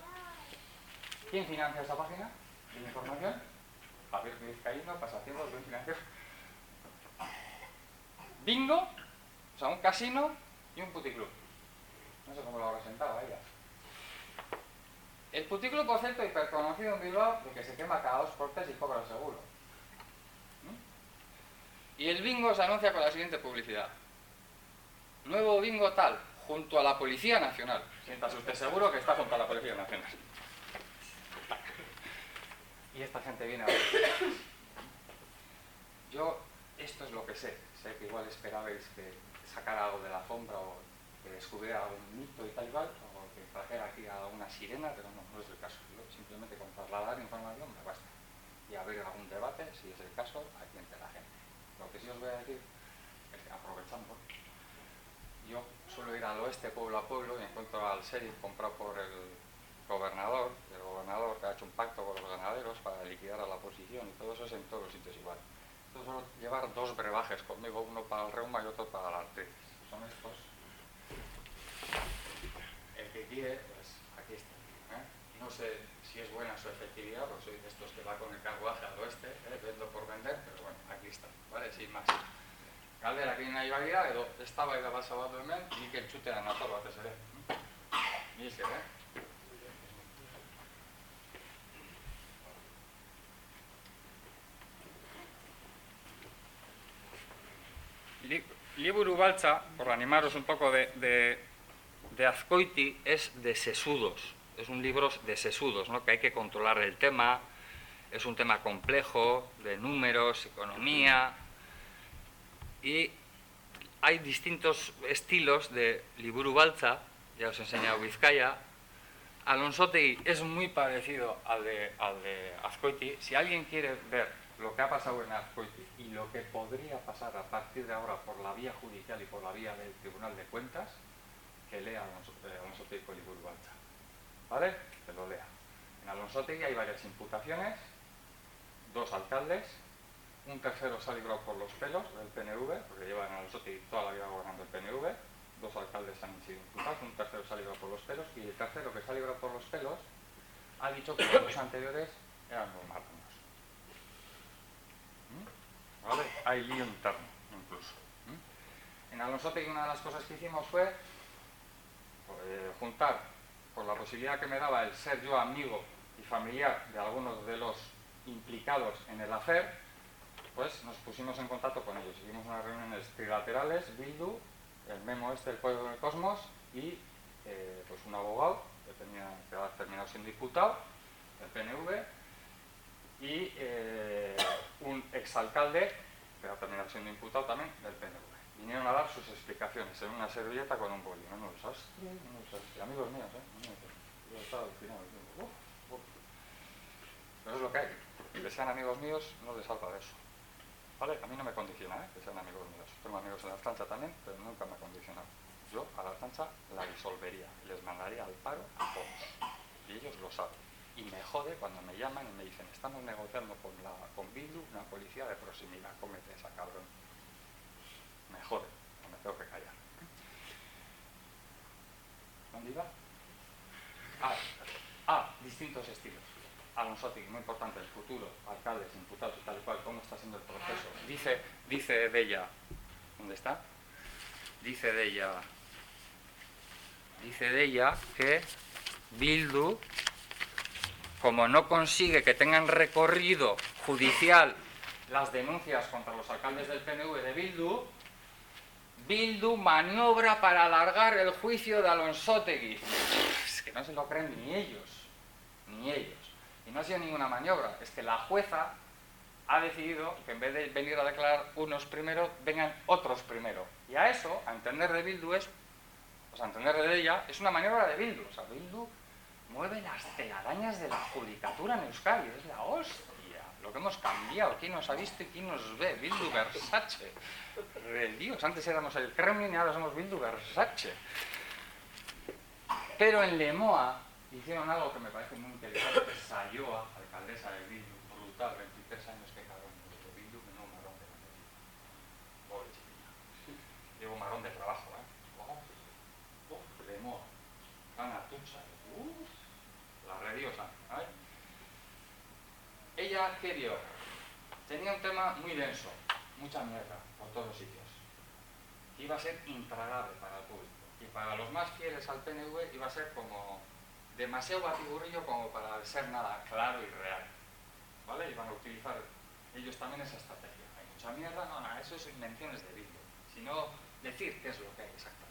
¿Quién financia esa página de información? Javier Vizcaíno, pasatiempos, buen financiero. Bingo, o sea, un casino y un puticlub. No sé cómo lo habrá sentado ella. El puticlub, por cierto, hiperconocido en Bilbao, de que se quema cada dos por tres y cobra el seguro. ¿Mm? Y el bingo se anuncia con la siguiente publicidad. Nuevo bingo tal, junto a la Policía Nacional. Siéntase usted seguro que está junto a la Policía Nacional. Y esta gente viene a ver. Yo, esto es lo que sé. Sé que igual esperabais que sacara algo de la alfombra o que descubriera algún mito y tal y cual, o que trajera aquí a una sirena, pero no, no es el caso. Simplemente con trasladar información me basta. Y abrir algún debate, si es el caso, aquí entre la gente. Lo que sí os voy a decir aprovechando, yo suelo ir al oeste pueblo a pueblo y encuentro al sheriff comprado por el gobernador, gobernador que ha hecho un pacto con los ganaderos para liquidar a la oposición y todo eso es en todos los sitios igual. Entonces suelo llevar dos brebajes conmigo, uno para el reuma y otro para la artritis. Son estos. El que quiere, pues aquí está. ¿eh? No sé si es buena su efectividad, porque soy de estos que va con el carruaje al oeste, ¿eh? vendo por vender, pero bueno, aquí está, ¿vale? Sin más. Galdera que nahi bagira, edo ez da bai da bat hemen, nik entzutean nator batez ere. Ni eh? Liburu Balcha, por animaros un poco de, Azcoiti, es de sesudos. Es un libro de sesudos, ¿no? que hay que controlar el tema. Es un tema complejo, de números, economía. Y hay distintos estilos de Liburu Balcha, ya os he enseñado Vizcaya. Alonsotegui es muy parecido al de, al de Azcoiti. Si alguien quiere ver lo que ha pasado en Azcoiti y lo que podría pasar a partir de ahora por la vía judicial y por la vía del Tribunal de Cuentas, que lea Alonso, eh, con Liburu Balcha. ¿Vale? Que lo lea. En Alonsotegui hay varias imputaciones, dos alcaldes, un tercero se ha librado por los pelos del PNV, porque lleva en Alonsotegui toda la vida gobernando el PNV, dos alcaldes han sido imputados, un tercero se ha librado por los pelos, y el tercero que se ha librado por los pelos ha dicho que los anteriores eran marranos. Hay lío interno, incluso. ¿Mm? En Alonsotegui una de las cosas que hicimos fue eh, juntar, por la posibilidad que me daba el ser yo amigo y familiar de algunos de los implicados en el hacer, pues nos pusimos en contacto con ellos. Hicimos unas reuniones trilaterales, Bildu, el memo este, el Código del Cosmos, y eh, pues un abogado que, tenía, que había terminado siendo diputado del PNV, y eh, un exalcalde que ha terminado siendo imputado también del PNV. Vinieron a dar sus explicaciones en una servilleta con un boli. No, desastre, no, desastre. Amigos míos, ¿eh? Yo estaba alucinado. Uf, uf. Pero es lo que hay. Que sean amigos míos no les salta de eso. ¿Vale? A mí no me condiciona ¿eh? que sean amigos míos. Tengo amigos en la plancha también, pero nunca me ha condicionado. Yo a la plancha la disolvería les mandaría al paro a todos. Y ellos lo saben. Y me jode cuando me llaman y me dicen, estamos negociando con, la, con Bildu una policía de proximidad, cómete esa cabrón. Me jode, no me tengo que callar. ¿Dónde iba? Ah, ah distintos estilos. Alonso muy importante, el futuro, alcaldes, imputados y tal y cual, cómo está siendo el proceso. Dice, dice de ella, ¿dónde está? Dice de ella, dice de ella que Bildu como no consigue que tengan recorrido judicial las denuncias contra los alcaldes del PNV de Bildu, Bildu maniobra para alargar el juicio de Alonsotegui. Es que no se lo creen ni ellos, ni ellos. Y no ha sido ninguna maniobra, es que la jueza ha decidido que en vez de venir a declarar unos primero, vengan otros primero. Y a eso, a entender de Bildu es, o sea, a entender de ella, es una maniobra de Bildu. O sea, Bildu mueve las telarañas de la judicatura en Euskadi, es la hostia. Lo que hemos cambiado, quién nos ha visto y quién nos ve, Bildu Versace. Dios, antes éramos el Kremlin y ahora somos Bildu Versace. Pero en Lemoa hicieron algo que me parece muy interesante, Sayoa, alcaldesa de Bildu, brutal, 23 años que cabrón, Bildu, no marrón de la Pobre chiquilla. Llevo marrón de trabajo, ¿eh? Oh, oh, Lemoa, Ana Tucha, ella, ¿qué vio? Tenía un tema muy denso, mucha mierda por todos los sitios. Iba a ser intragable para el público. Y para los más fieles al PNV iba a ser como demasiado batiburrillo como para ser nada claro y real. ¿Vale? Iban a utilizar ellos también esa estrategia. Hay mucha mierda, no, no, eso es invenciones de vídeo. Sino decir qué es lo que hay exactamente.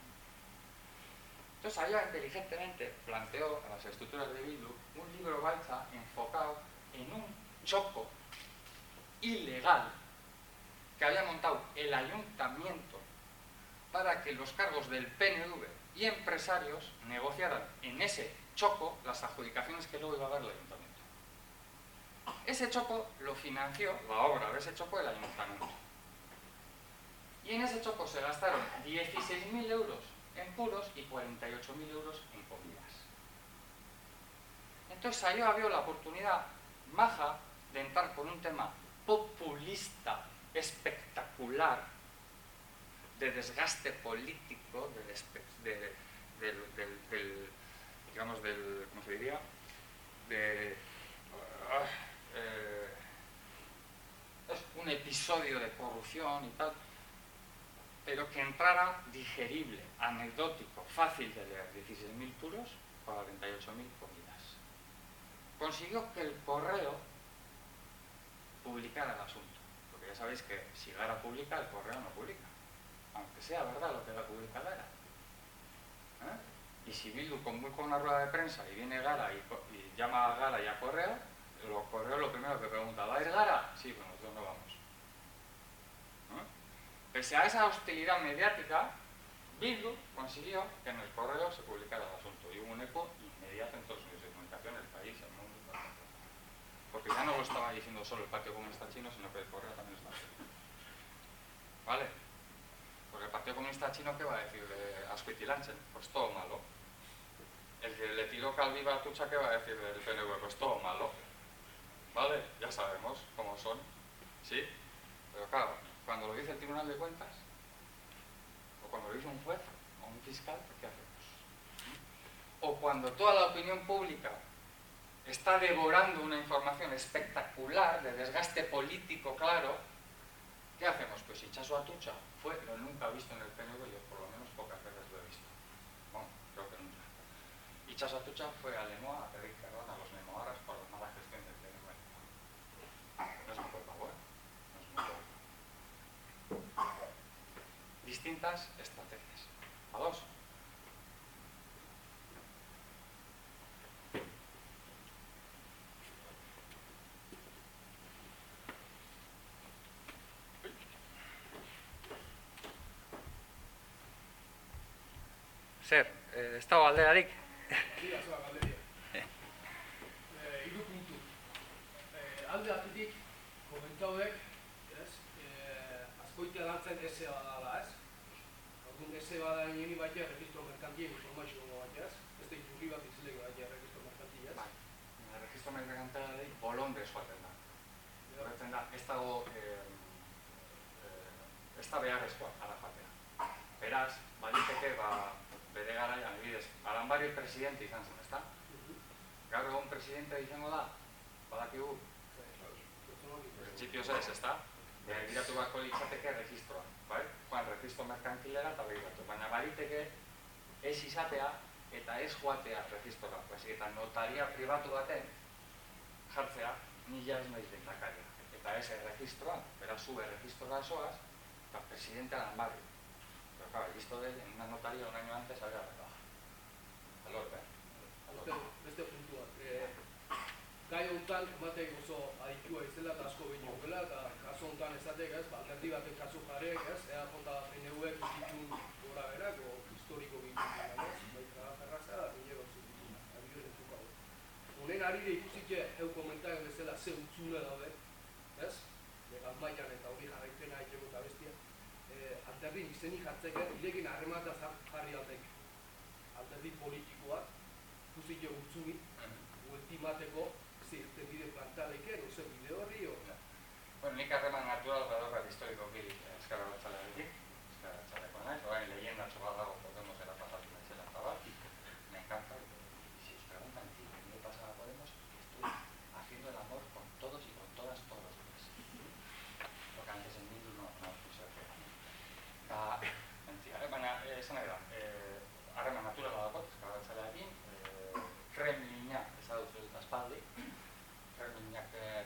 Entonces allá inteligentemente planteó a las estructuras de Bildu un libro balsa enfocado en un choco ilegal que había montado el ayuntamiento para que los cargos del PNV y empresarios negociaran en ese choco las adjudicaciones que luego iba a dar el ayuntamiento. Ese choco lo financió, la obra de ese choco, el ayuntamiento. Y en ese choco se gastaron 16.000 euros en puros y 48.000 euros en comidas. Entonces ahí había la oportunidad maja de entrar por un tema populista, espectacular, de desgaste político, del, digamos, del, ¿cómo se diría? De, ah, eh, es un episodio de corrupción y tal, pero que entrara digerible, anecdótico, fácil de leer, 16.000 puros, 48.000 comidas. Consiguió que el correo publicara el asunto, porque ya sabéis que si Gara publica, el correo no publica, aunque sea verdad lo que la publica Gara. ¿Eh? Y si Bildu convoca una rueda de prensa y viene Gara y, llama a Gara y a Correo, los correos lo primero que pregunta, ¿va a ir Gara? Sí, bueno, nosotros no vamos. Pese a esa hostilidad mediática, Bildu consiguió que en el correo se publicara el asunto y hubo un eco inmediato en todos los medios de del país. Porque ya no lo estaba diciendo solo el Partido Comunista Chino, sino que el correo también estaba ¿Vale? Porque el Partido Comunista Chino, ¿qué va a decir de Asquitilanchen? Pues todo malo. El que le tiró Calviva a Tucha, ¿qué va a decir del PNV? Pues todo malo. ¿Vale? Ya sabemos cómo son. ¿Sí? Pero claro, cuando lo dice el Tribunal de Cuentas, o cuando lo dice un juez o un fiscal, ¿qué hacemos? O cuando toda la opinión pública está devorando una información espectacular, de desgaste político claro, ¿Qué hacemos? Pues Itxaso Atutxa fue lo nunca visto en el PNV, yo por lo menos pocas veces lo he visto. Bueno, creo que nunca. Itxaso Atutxa fue a Lemoa a pedir perdón a los memoaras por la mala gestión del PNV. No es mi culpa, bueno, no es culpa. Distintas estrategias. A dos. Zer, eh, ez dago alderarik? Dira, zoa, galderia. Eh, hiru puntu. Eh, alde batetik, komentaudek, ez, eh, azkoitea lantzen ese badala, ez? Orduan, ese bada nini baita registro merkantien informazio baita, ez? Ez da iturri bat izleko baita registro merkantia, ez? Bai. El registro mercantilari bolondre joaten da. Horretzen da, ez dago, eh, eh, ez da beharrezkoa ara joatea. Beraz, baliteke, ba, bere garaian, adibidez, Alanbari presidente izan zen, ezta? Mhm. Gaur egun presidente izango da, badakigu, Pertsonalki. printzipioz ez, ezta? Begiratu bako litzateke registroa, bai? Joan, registro merkantilera eta begiratu. Baina baliteke ez izatea eta ez joatea registrora. Baizik eta notaria pribatu baten jartzea nila ez naiz lehendakaria. Eta ez erregistroan, beraz zu erregistrora soaz, eta presidente lan barri. Pero claro, listo de en una notaria un año antes había arreglado. Alor, eh? Beste, Alor. beste puntu bat. Eh, gai honetan, emateik oso aditua izela eta asko behin jokela, eta kasu honetan esatek, ez, ba, baten kasu jarek, ez, ea jota PNV-ek ditun gora berak, o historiko gintzen ez, bai, trabajarraza da, pinero zutitun, adibidez entzuk hau. Honen arire ikusik eu komentaren bezala ze utzune daude, ez, legal mailan eta hori jarraipena egiteko eta bestia, eh, alderdi izeni jartzeke, irekin harremata jarri altek, alderdi politikoak, ikusik jo utzuni, ultimateko, ze irtenbide plantaleke, no bide horri, o, Bueno, nik harreman natural badaukat historikoki eskara batzalearekin, eskara batzaleko naiz, orain leyenda bat dago Podemos era pasatu naizela eta bat, me encanta, y si os preguntan, tío, ¿qué le pasa a Podemos? Estoy haciendo el amor con todos y con todas todos los días. Porque antes en Bildu no, no puse a hacer. Eta, mentira, eh, baina, eh, esan nahi da, eh, harreman naturala dago, eskara batzalearekin, eh, kremlina ezagutzen dut aspaldi, Berdinak eh,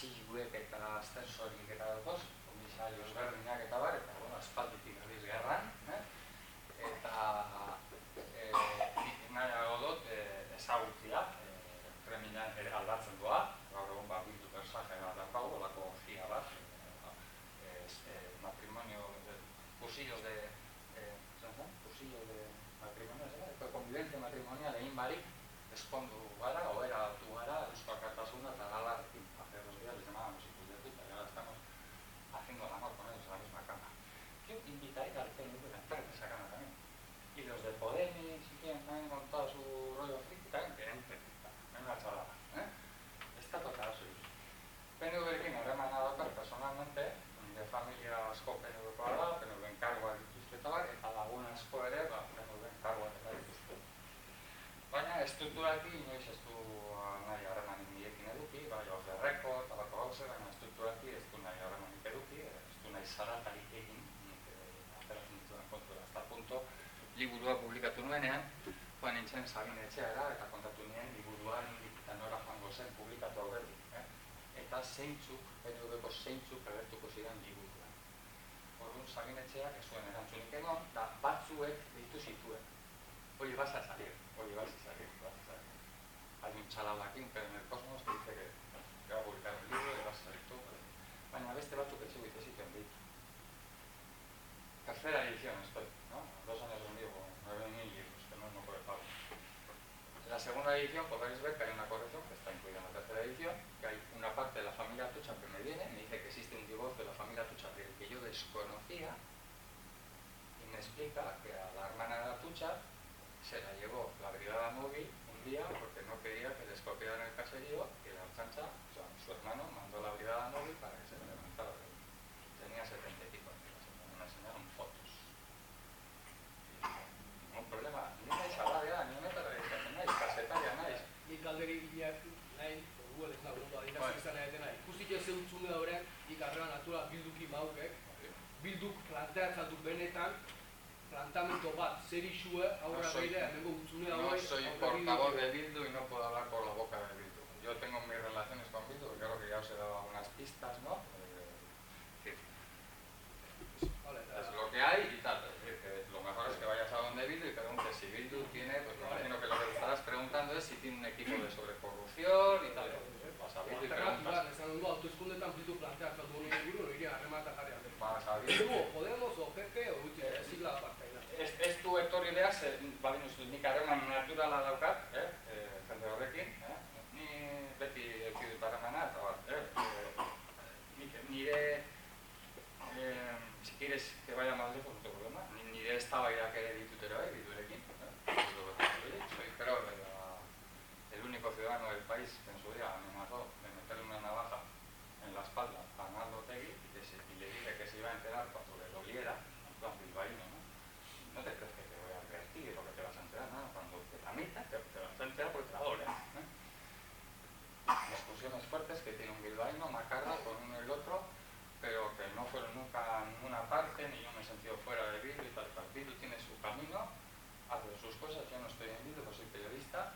pasilluek eta ascensorik eta dagoz, komisario ezberdinak eta bar, eta bueno, aspalditik erdiz gerran, eh? eta eh, nik nahiago dut eh, ezagutzia, eh, kreminan ere aldatzen doa, gaur egun ba, bildu persaje bat daukagu, olako orgia bat, eh, es, eh, matrimonio, de, cursillos de, ¿zen zen? Cursillos de matrimonio, de convivencia matrimonial egin barik, eskondu gara, oheratu gara, Eusko Alkartasuna eta Galarekin. Hace dos días les llamábamos hijos de puta y ahora estamos haciendo el amor con ellos en la misma cama. Yo invitaría al PNV a entrar en esa cama también. Y los de Podemos, si quieren, también con todo su rollo friki, también que entren. Venga, chalada. ¿eh? Está tocado soy. PNV-rekin harremana daukat personalmente, de familia asko PNV-koa da, PNV enkargoak dituzte eta bar, eta lagun asko ere, ba, PNV enkargoak eta dituzte. Baina estrukturaki inoiz ez du ah, nahi harremanik nirekin eduki, bai off the record, tabako gauze, baina estrukturaki ez du nahi harremanik eduki, ez du nahi zaratarik egin, kontura, hasta punto, liburua publikatu nuenean, joan nintzen Sabine etxeara eta kontatu nien liburuan eta nora joango zen publikatu aurretik. Eh? Eta zeintzuk, PNV-ko zeintzuk agertuko ziren liburuan. Orduan Sabine etxeak ez zuen erantzunik egon, eta batzuek deitu zituen. Oye, vas a salir, oye, vas a salir, vas a salir. Hay un aquí, un en el cosmos, que dice que, que Tercera edición estoy, ¿no? Dos años conmigo, nueve mil libros, que no es de pavo. En la segunda edición podréis ver que hay una corrección que está incluida en la tercera edición, que hay una parte de la familia Tucha que me viene, me dice que existe un divorcio de la familia Tucha del que yo desconocía, y me explica que a la hermana de la Tucha se la llevó la brigada móvil un día porque no quería que les copiaran el adierazten izan nahi dena, ikusik ez utzune daurean, ikarra natura bilduki maukek, bilduk planteatzen du benetan, plantamento bat, zer isue, aurra No beira, hemengo utzune No hauei, soy portavoz de Bildu y no puedo hablar por la boca de Bildu. Yo tengo mis relaciones con Bildu, creo que ya os he dado algunas pistas, ¿no? Eh, que Vale, eta- es lo que hay y tal. Es decir, que lo mejor es que vayas a donde Bildu y preguntes si Bildu tiene, pues me imagino que lo que te estarás preguntando es si tiene un equipo de sobrecorrupción y tal. Vas a Bildu y Alternatiban, preguntas. esan dugu, hauteskundetan bildu planteatzen du honen inguru, nire harremata jarri alde. Podemos, o PP, o ez zigla apartaina. Ez, ez du etorri ze, badin uste nik harreman naturala daukat, eh? eh, jende horrekin, eh? ni beti eki dut harremana, eta bat, eh? eh, nik, nire, eh, si quieres que vaya más lejos, no tengo problema, ni- nire eztabaidak ere ditut ere bai, bildurekin, eh? soy creo que la- el único ciudadano del país cosas, yo no estoy en Bildu, pues soy periodista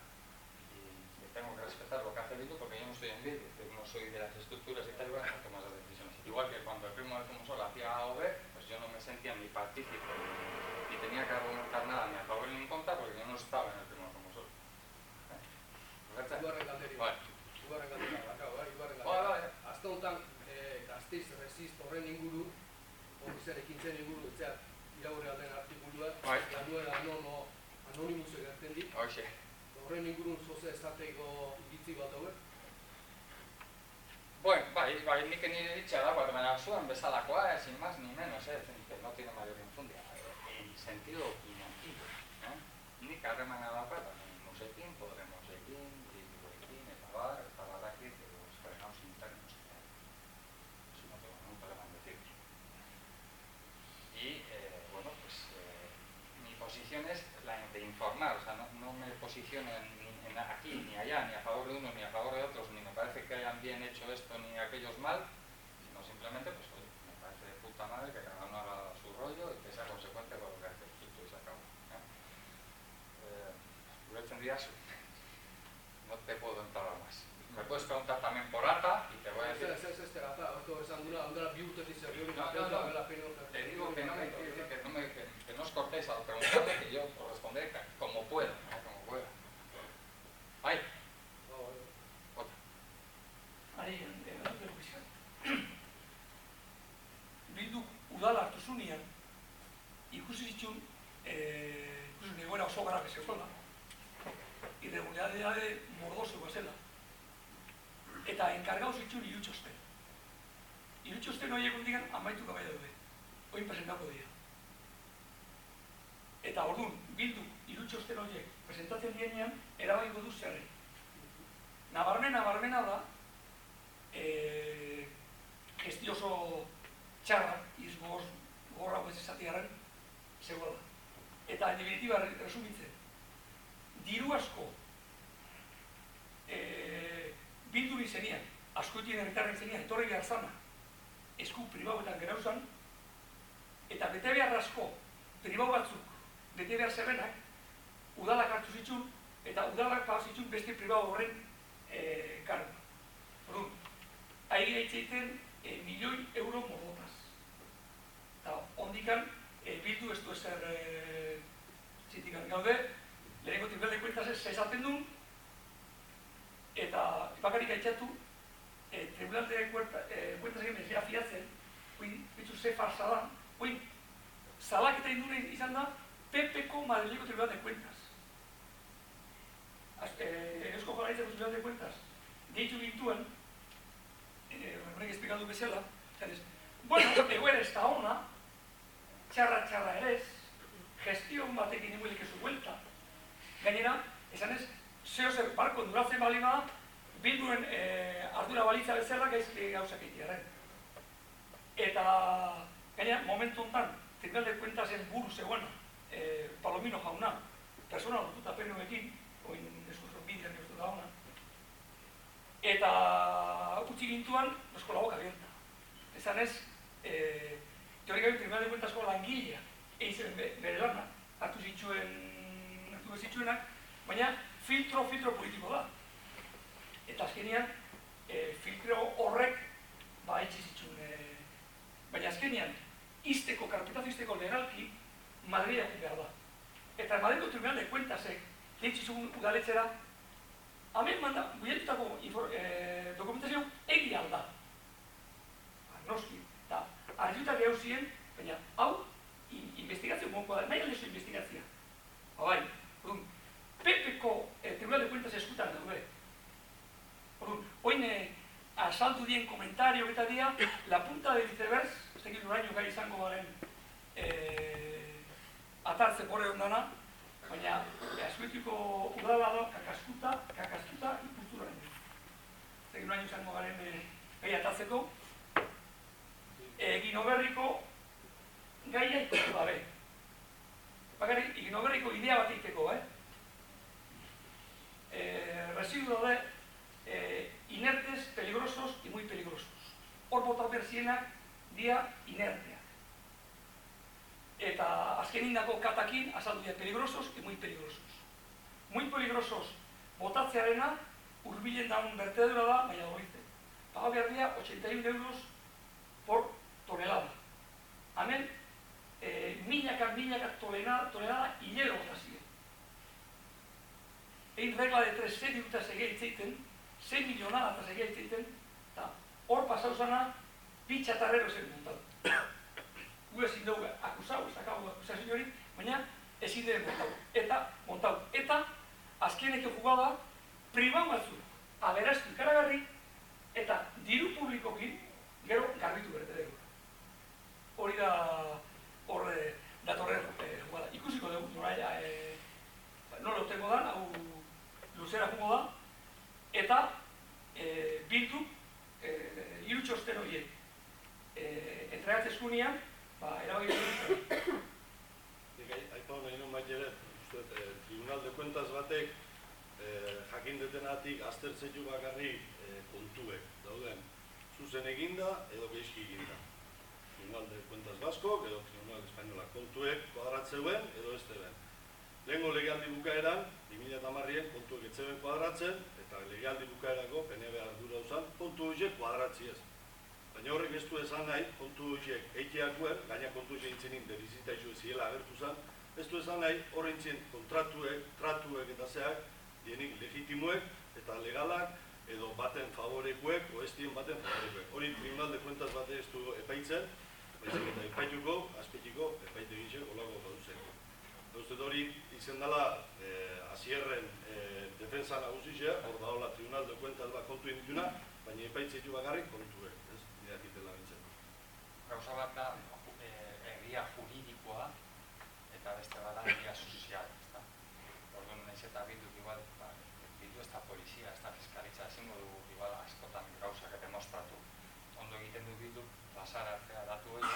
y tengo que respetar lo que hace Bildu porque yo no estoy en Bildu, no soy de las estructuras y tal, y bueno, no tomo las decisiones. Igual que cuando el primo de Fumosol hacía AOB, pues yo no me sentía ni partícipe ni tenía que argumentar nada ni a favor ni en contra porque yo no estaba en el primo de Fumosol. ¿Eh? Bai. galdera. Azte honetan, eh, gazteiz resist horren inguru, hori zen ekintzen inguru, etxea, iraurre alden anonimuso gertzen dit, Hoxe. horren ingurun zoze esateko iritzi bat hauek. Bueno, bai, bai, nik nire ditzea da, baina baina zuen bezalakoa, eh, sin más ni menos, eh, que no tiene mayor infundia, eh, en sentido opinativo, eh? Nik harremana daukat, musekin, posiciono en- aquí, ni allá, ni a favor de unos, ni a favor de otros, ni me parece que hayan bien hecho esto, ni aquellos mal, sino simplemente, pues, oye, me parece de puta madre que cada uno haga su rollo y que sea consecuente con lo que hace, y se acabó. ¿eh? Eh, no te puedo entrar a más. Me puedes preguntar también por ATA y te voy a decir No, no, no. Te digo que no me, que, que no me que, que no os cortéis al preguntarme que yo os responderé como pueda, Irutxosten horiek undigan amaituko bai daude. Oin presentako dira. Eta orduan, bildu irutxosten horiek presentatzen dienean, erabaiko du zerren. Nabarmena, nabarmena da, eh, gestio oso txarra, izgoz, gorra ez esatearen, zegoela. Eta, en definitiva, re- resumitzen, diru asko eh, bildu izenian, askoitien herritarren izenian, etorri behar zana, esku pribauetan gerauzan, eta bete behar asko, pribau batzuk, bete behar zebenak, udalak hartu zitsun, eta udalak pagatu zitsun beste pribau horren eh, kargu. Orduan, aire egiten e, milioi euro morrotaz. Eta ondikan, e, bildu ez du ezer e, txitikan gaude, lehenengo cuentas ez esaten du, eta bakarik aitzatu, e, tribunal de cuenta- e, cuentas egin bezala fiatzen, oin, bitzu ze farsa da, oin, salaketa indune izan da, PPko Madrileko Tribunal de Cuentas. Az- eh, Eusko Jaurlaritzako Tribunal de Cuentas, gehitu gintuen, eh, horrek esplikatu bezala, zanez, bueno, egoera ez da ona, txarra txarra ere ez, gestio batekin eguelik ezu buelta. Gainera, esan ez, zeo zer barko duratzen bali bada, bilduen eh, ardura balitza bezala gaizki gauzak egitearen. Eta, gainera, momentu honetan, Tribunal de Cuentasen buru zegoena, eh, Palomino jauna, persona lotuta PNU-ekin, oin eskuzo bidean ez da ona, eta utzi gintuan eskola boka abierta. esan ez, e, teorikari Tribunal de Cuentasko langilea, egin zen be- bere lana, hartu zituen, hartu zituenak, baina filtro, filtro politiko da. Eta azkenean, e, filtro horrek, ba, itxi zituen, e, baina azkenean, izteko, karpetazo izteko legalki, Madridak behar da. Eta Madrilgo Tribunal de Cuentasek, leitzi zuen udaletxera, hemen manda, biletutako infor- eh, dokumentazio egia alda. Ba, noski, eta argiutak gehau ziren, baina hau, in, investigazio mokoa da, nahi aldezu investigazia. Ba, bai, orduan, PPko eh, Tribunal de Cuentas eskutan daude. Orduan, oin eh, asaltu dien komentario eta dia, la punta del iceberg, ez dakit noraino gai izango garen, eh, atartze bore ondana, baina azkuitiko udala da kakaskuta, kakaskuta ikustura egin. Zegin nahi izango garen e, gai atatzeko, eginoberriko gaia ikustu gabe. Bakarrik, eginoberriko idea bat egiteko, eh? Eh, residu daude eh, inertes, peligrosos y muy peligrosos. Hor bota berzienak dia inerteak. Eta azken indako katakin azaldu dira peligrosos y muy peligrosos. Muy peligrosos botatzearena urbilen daun vertedura da Valladolid. Paga behar dira 81 euros por tonelada. Hemen, eh, milaka, milaka tonelada, tonelada hilero botazio. Egin regla de 3, 6 diruta segea itzeiten, 6 milionada eta segea itzeiten, eta hor pasau zana, pitxa tarrero zen montatu. Gu ezin dugu akusau, ez dakagu akusazio hori, baina ezin dugu montau. Eta, montau. Eta, azkeneko jugada, pribau batzu, aberastu ikaragarri, eta diru publikokin, gero garbitu berte dugu. Hori da, hor eh, datorren eh, jugada. Ikusiko dugu, noraia, eh, nola otengo da, hau luzera jungo da, eta eh, bildu eh, hiru txosten horiek eh, entregatzezkunean, ba, erabaki dut. Nik ai- aipatu nahi nuen maite ere, uste dut, eh, Tribunal de Cuentas batek eh, jakin detenatik aztertzeitu bakarri eh, kontuek dauden. Zuzen eginda edo geizki eginda. Tribunal de Cuentas Basko edo Tribunal Espainola kontuek kuadratzeuen edo ez deben. Lehengo legealdi bukaeran, 2008an kontuek etzeben kuadratzen, eta legealdi bukaerako PNB ardura uzan, kontu horiek kuadratzi ez. Baina horrek ez du esan nahi, kontu horiek eiteakuen, gaina kontu horiek intzenin defizita izu eziela agertu zen, ez du esan nahi, horrein zien kontratuek, tratuek eta zeak, dienik legitimoek eta legalak, edo baten favorekuek, o ez dien baten favorekuek. Hori Tribunal de Cuentas bate ez du epaitzen, baizik eta epaituko, azpetiko, epaite gintxe, olako gauzeko. Uste hori izen dela eh, azierren eh, defensa nagusizea, hor da hola Tribunal de Cuentas bat kontu dituna, baina epaitzeitu bakarrik kontuek, ez? Nire akitela bintzen. Gauza bat da eh, egia juridikoa eta beste bat da egia sozial, ezta? Orduan naiz eta bilduk igual, ba, bildu ez da polizia, ez da fiskalitza, ezingo du igual askotan gauzak demostratu. Ondo egiten du bildu, basaratzea datu hori,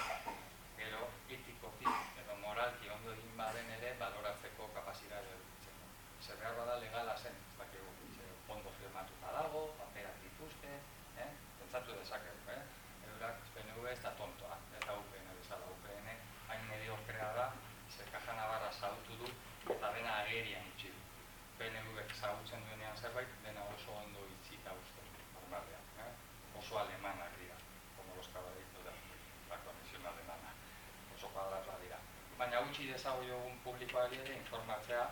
gero etikoki edo moralki ondo egin baden ere baloratzeko kapazitatea edukitzen du. Zer behar bada legala zen, ez dakigu, ze ondo firmatuta dago, paperak dituzte, eh? pentsatu dezakegu, eh? Eurak PNV ez da tontoa, ez da UPN bezala, UPN hain mediokrea da, ze kaja nabarra sautu du eta dena agerian utzi du. PNV zagutzen duenean zerbait, dena oso ondo itzita uste, normalean, eh? oso alemanak dira, como los caballitos de la conexión alemana, oso kuadratua dira. Baina utzi dezagoiogun publikoari ere informatzea,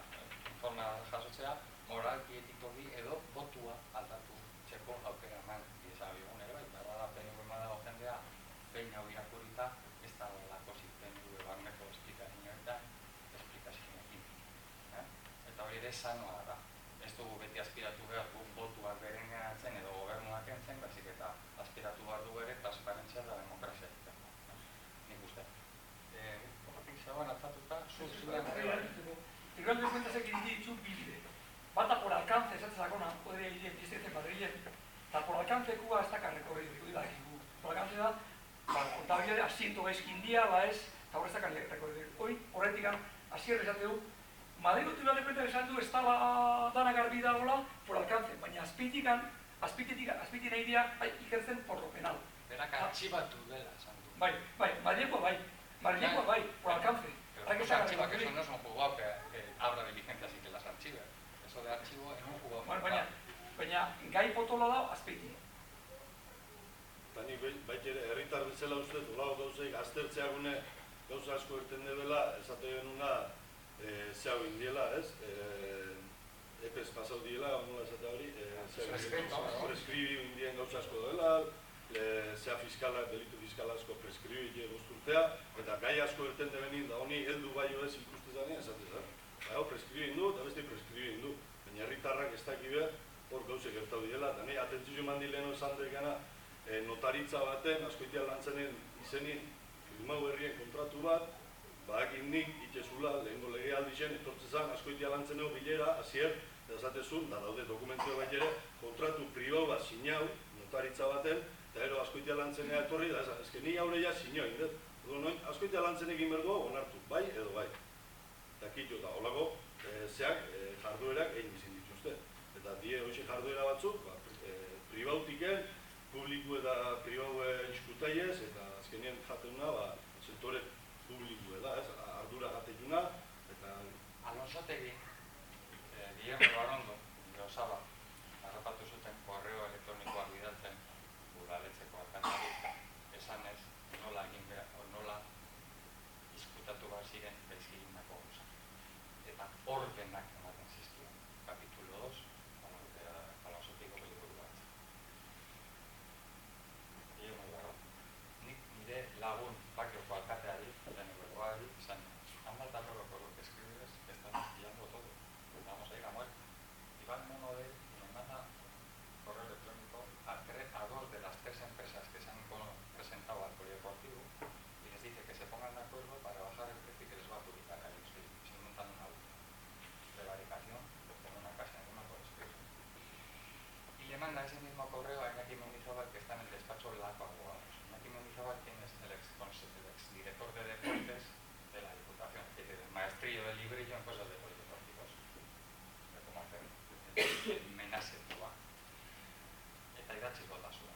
informa jasotzea, moralki etikoki edo botua aldatu txeko aukera eman diezagoiogun ere bai, behar da PNV badago jendea, behin hau irakurita, ez da lako zik PNV barneko esplikazio eta esplikazioekin. Eh? Eta hori ere sanoa da. Ez dugu beti aspiratu behar guk botuak beren ganatzen edo gobernuak entzen, baizik eta aspiratu behar dugu ere transparentzia eta demokrazia egiteko. eh? Nik uste. Eh, horretik zegoen atzatuta, zu zuean ere bai. Tribunal de Cuentas egin ditu bide. Bata por alcance, esatzen zakona, podría ir biztetzen Madrilen, eta por alcance kuba ez dakar recorrido, hori da ekigu. Por alcance da, ba, kontabilidade asiento gaizkin dia, ba ez, eta horrez dakar recorrido. Hoi, horretik gan, asierre esate du, Madrid Tribunal de esan du, ez dala dana garbi dagoela, por alcance, baina azpitikan, azpititik, azpitik nahi dira, bai, ikertzen por lo penal. Berak artxibatu dela, esan du. Bai, bai, Madrilekoa bai, Madrilekoa bai, por alcance. Pero archiva, el que papel. no es un juzgado que, que abra y que las archive. De archivo en. Bueno, baina, baina, gai potolo da, azpeiti. Eta nik bai- baita ere, herritar bezala uste, dolao gauzek, aztertzeagune gauza asko erten dela, esate genuna, e, zehau indiela, ez? E, epez pasau diela, nola esate hori, e, zehau preskribi indien gauza asko dela, le, zea fiskala, delitu fiskala asko preskribi je urtea, eta gai asko erten debenin, da honi heldu bai ez ikuste zanean, esate zan. Ba, hau preskribi indu, eta beste preskribi indu. Baina herritarrak ez daki behar, hor gauzek gertau diela, eta nahi, atentzio eman dileno esan degana, e, notaritza baten, askoitia lantzenen izenin, firmau herrien kontratu bat, badakit nik itxezula, lehenko lege aldixen, etortze zan, askoitia lantzeneo bilera, hasier, eta esatezun, da daude dokumentio bat ere, kontratu pribau bat sinau, notaritza baten, eta ero askoitia lantzenea etorri, da esan, eske ni haure ja dut. Edo noin, askoitia lantzen egin berdu, onartu, bai edo bai. Eta kitxo, eta holako, e, zeak, e, jarduerak egin. Eta die hoxe jarduera batzuk, ba, e, pribautiken, publiku eta pribaue iskutaiez, eta azkenien jatuna, ba, sektore publiku da, ez, ardura jatekuna, eta Alonsotegi, eh, Guillermo Barondo, acuerdo para bajar el precio que les va a publicar a ellos. Se montan una prevaricación con una casa en una por escrito. Y le manda ese mismo correo a Iñaki Mendizábal que está en el despacho Laco Abogados. Iñaki Mendizábal quien es el ex, exdirector de deportes de la Diputación, que tiene el maestrillo del librillo en cosas de polideportivos. De cómo hacer el menase tuba. Eta idatzi zuen.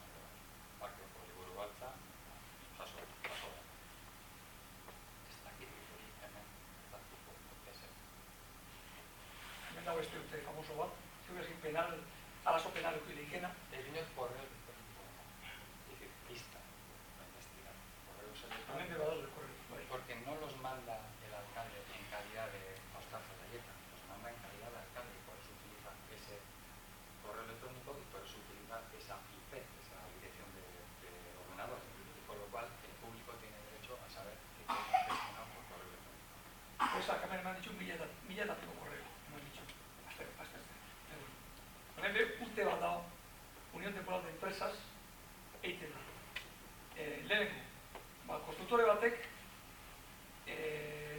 Parkeko liburu baltza, jaso, jaso. Ez dakit hori hemen, ez dakiko, ez Hemen dago este urte famoso bat, zure ezin penal, arazo penal eukile ikena, El niño correo electrónico, es decir, pista para investigar. De korreo. Bai. Porque no los manda el alcalde en calidad de Constanza Galleta, los manda en calidad de alcalde por eso utiliza ese correo electrónico y por eso utiliza esa IP, esa dirección de, de ordenador. Y con lo cual el público tiene derecho a saber que tiene gestionado por correo electrónico. Pues acá me han dicho mila eta, mila Hemen be, urte bat dago, Unión Temporal de Empresas, eiten da. E, lehenengo, ba, konstruktore batek, e,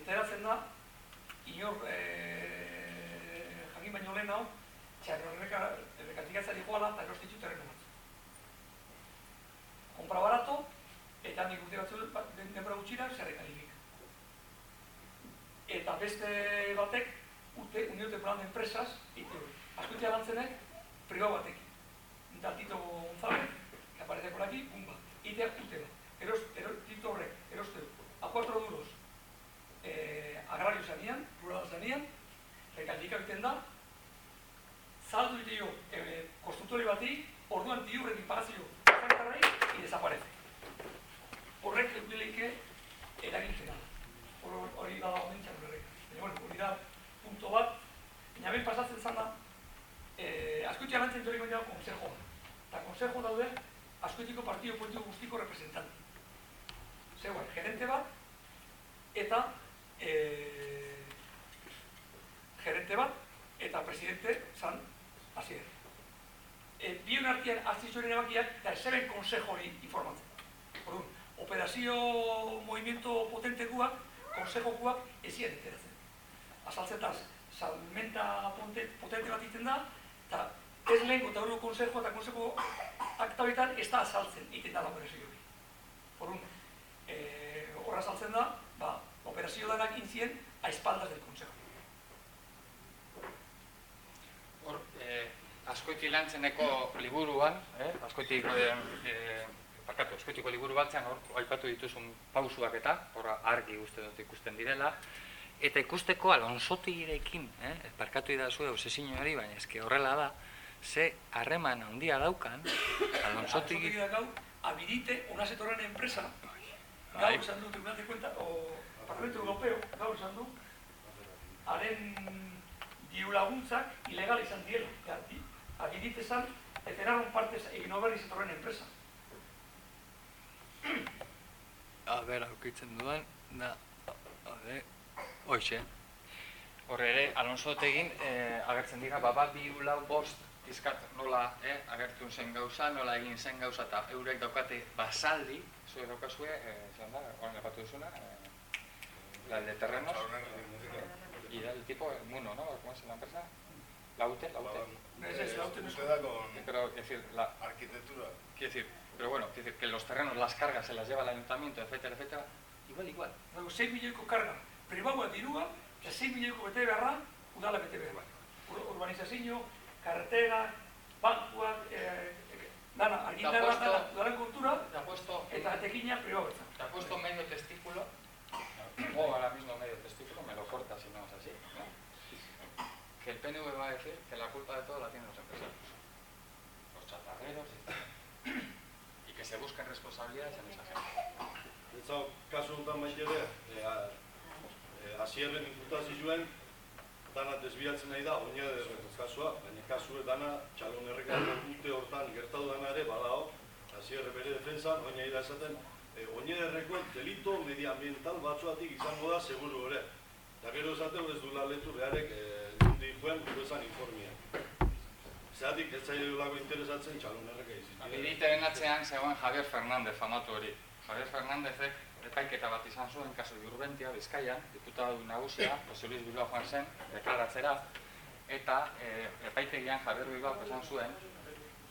enteratzen da, inor, e, jakin baino lehen hau, txarro errekatikatzari joala eta erostitu terreno bat. Kompra barato, eta nik urte batzu, bat, denbora gutxira, zer rekalifika. Eta beste batek, urte, Unión Temporal de Empresas, ite hori. Askoitea pribau batekin. Da Tito González, que aparece por aquí, pumba. Ite urte bat. Eros, eros, Tito horrek, eroste du. A cuatro duros, eh, agrario zanean, rural zanean, rekalifika egiten da, saldu ite jo, eh, konstruktori bati, orduan diurrekin pagazio, zankarrai, y desaparece. Horrek eukileike eragintzena. Hor- hori da omentzan horrek. Baina, bueno, hori da punto bat, baina ben pasatzen zan da, eh, askoitia lantzen dori baina konsejo. Eta konsejo daude, askoitiko partido politiko guztiko representante. Zegoen, gerente bat, eta eh, gerente bat, eta presidente zan hasier. E, bion artean aztizoren erabakiak eta zeben konsejo hori informatzen. Orduan, operazio movimiento potente guak, konsejo guak ezien enteratzen. Azaltzetaz, salmenta potente bat egiten da, eta ez lehenko eta horreko konsejo eta konsejo aktabetan ez da azaltzen egiten da operazio hori. Orduan, e, horra azaltzen da, ba, operazio danak intzien a espaldas del konsejo. Hor, eh, askoiti lantzeneko liburuan, eh, askoiti, eh, eh, barkatu, eskutuko liburu batzean hor aipatu dituzun pausuak eta horra argi uste dut ikusten direla eta ikusteko Alonsotirekin, eh, parkatu idazue obsesio hori, baina eske horrela da, ze harreman handia daukan da gau, habilite ona zetorren enpresa, Bai. gaur esan du Tribunal de Cuenta, o Parlamento Europeo, gaur esan du, haren diru laguntzak ilegal izan diela. Ja, di, habilite zan, eteraron partez egin oberri zetorren enpresa. A ber, aukitzen dudan, da, a ber, hoxe. Horre ere, Alonso tegin eh, agertzen dira, baba, bi lau bost, pizkat nola eh, agertu zen gauza, nola egin zen gauza, eta eurek daukate basaldi, zuek daukazue, eh, zelan da, horren lepatu duzuna, eh, la de terrenos, y del tipo eh, Muno, ¿no? ¿Cómo es la empresa? Laute, Laute. Ez ez, lauten Usted esku. da con Pero, es decir, la, arquitectura. quiero decir, pero bueno, quiero decir que los terrenos, las cargas se las lleva el ayuntamiento, etcétera, etcétera, igual, igual. Dago, 6 milioiko karga, pribaua dirua, eta 6 milioiko bete beharra, udala bete behar. Ur urbanizazio, carretera, bankuak, eh, eh, dana, argindarra, puesto- dana, udaren kultura, ha puesto, eta tekina pribauetza. te ha puesto medio testículo, o ahora mismo medio testículo, me lo corta si no es así, ¿no? Que el PNV va a decir que la culpa de todo la tienen los empresarios, los chatarreros y. Y que se busquen responsabilidades en esa gente. Eta kasu honetan baita ere, e, a- e, hasierren imputazioen dana desbiatzen nahi da oinederren kasua, baina kasue dana txalon erreka urte hortan gertatu dana ere badao, hasierre bere defensan, oinai da esaten, e, oinederrekoen delito medioambiental batzuatik izango da seguru ere. Eta gero esaten ez du letu beharek e, nundi joen esan informia. Zeratik ez zailolako interesatzen txalon erreka izin. Abiditeren atzean zegoen Javier Fernández famatu hori. Javier Fernándezek epaiketa bat izan zuen kasu Urbentia, Bizkaian, diputatu nagusia, Jose Luis Bilbao joan zen, deklaratzera, eta e, epaitegian Javier Bilbao esan zuen,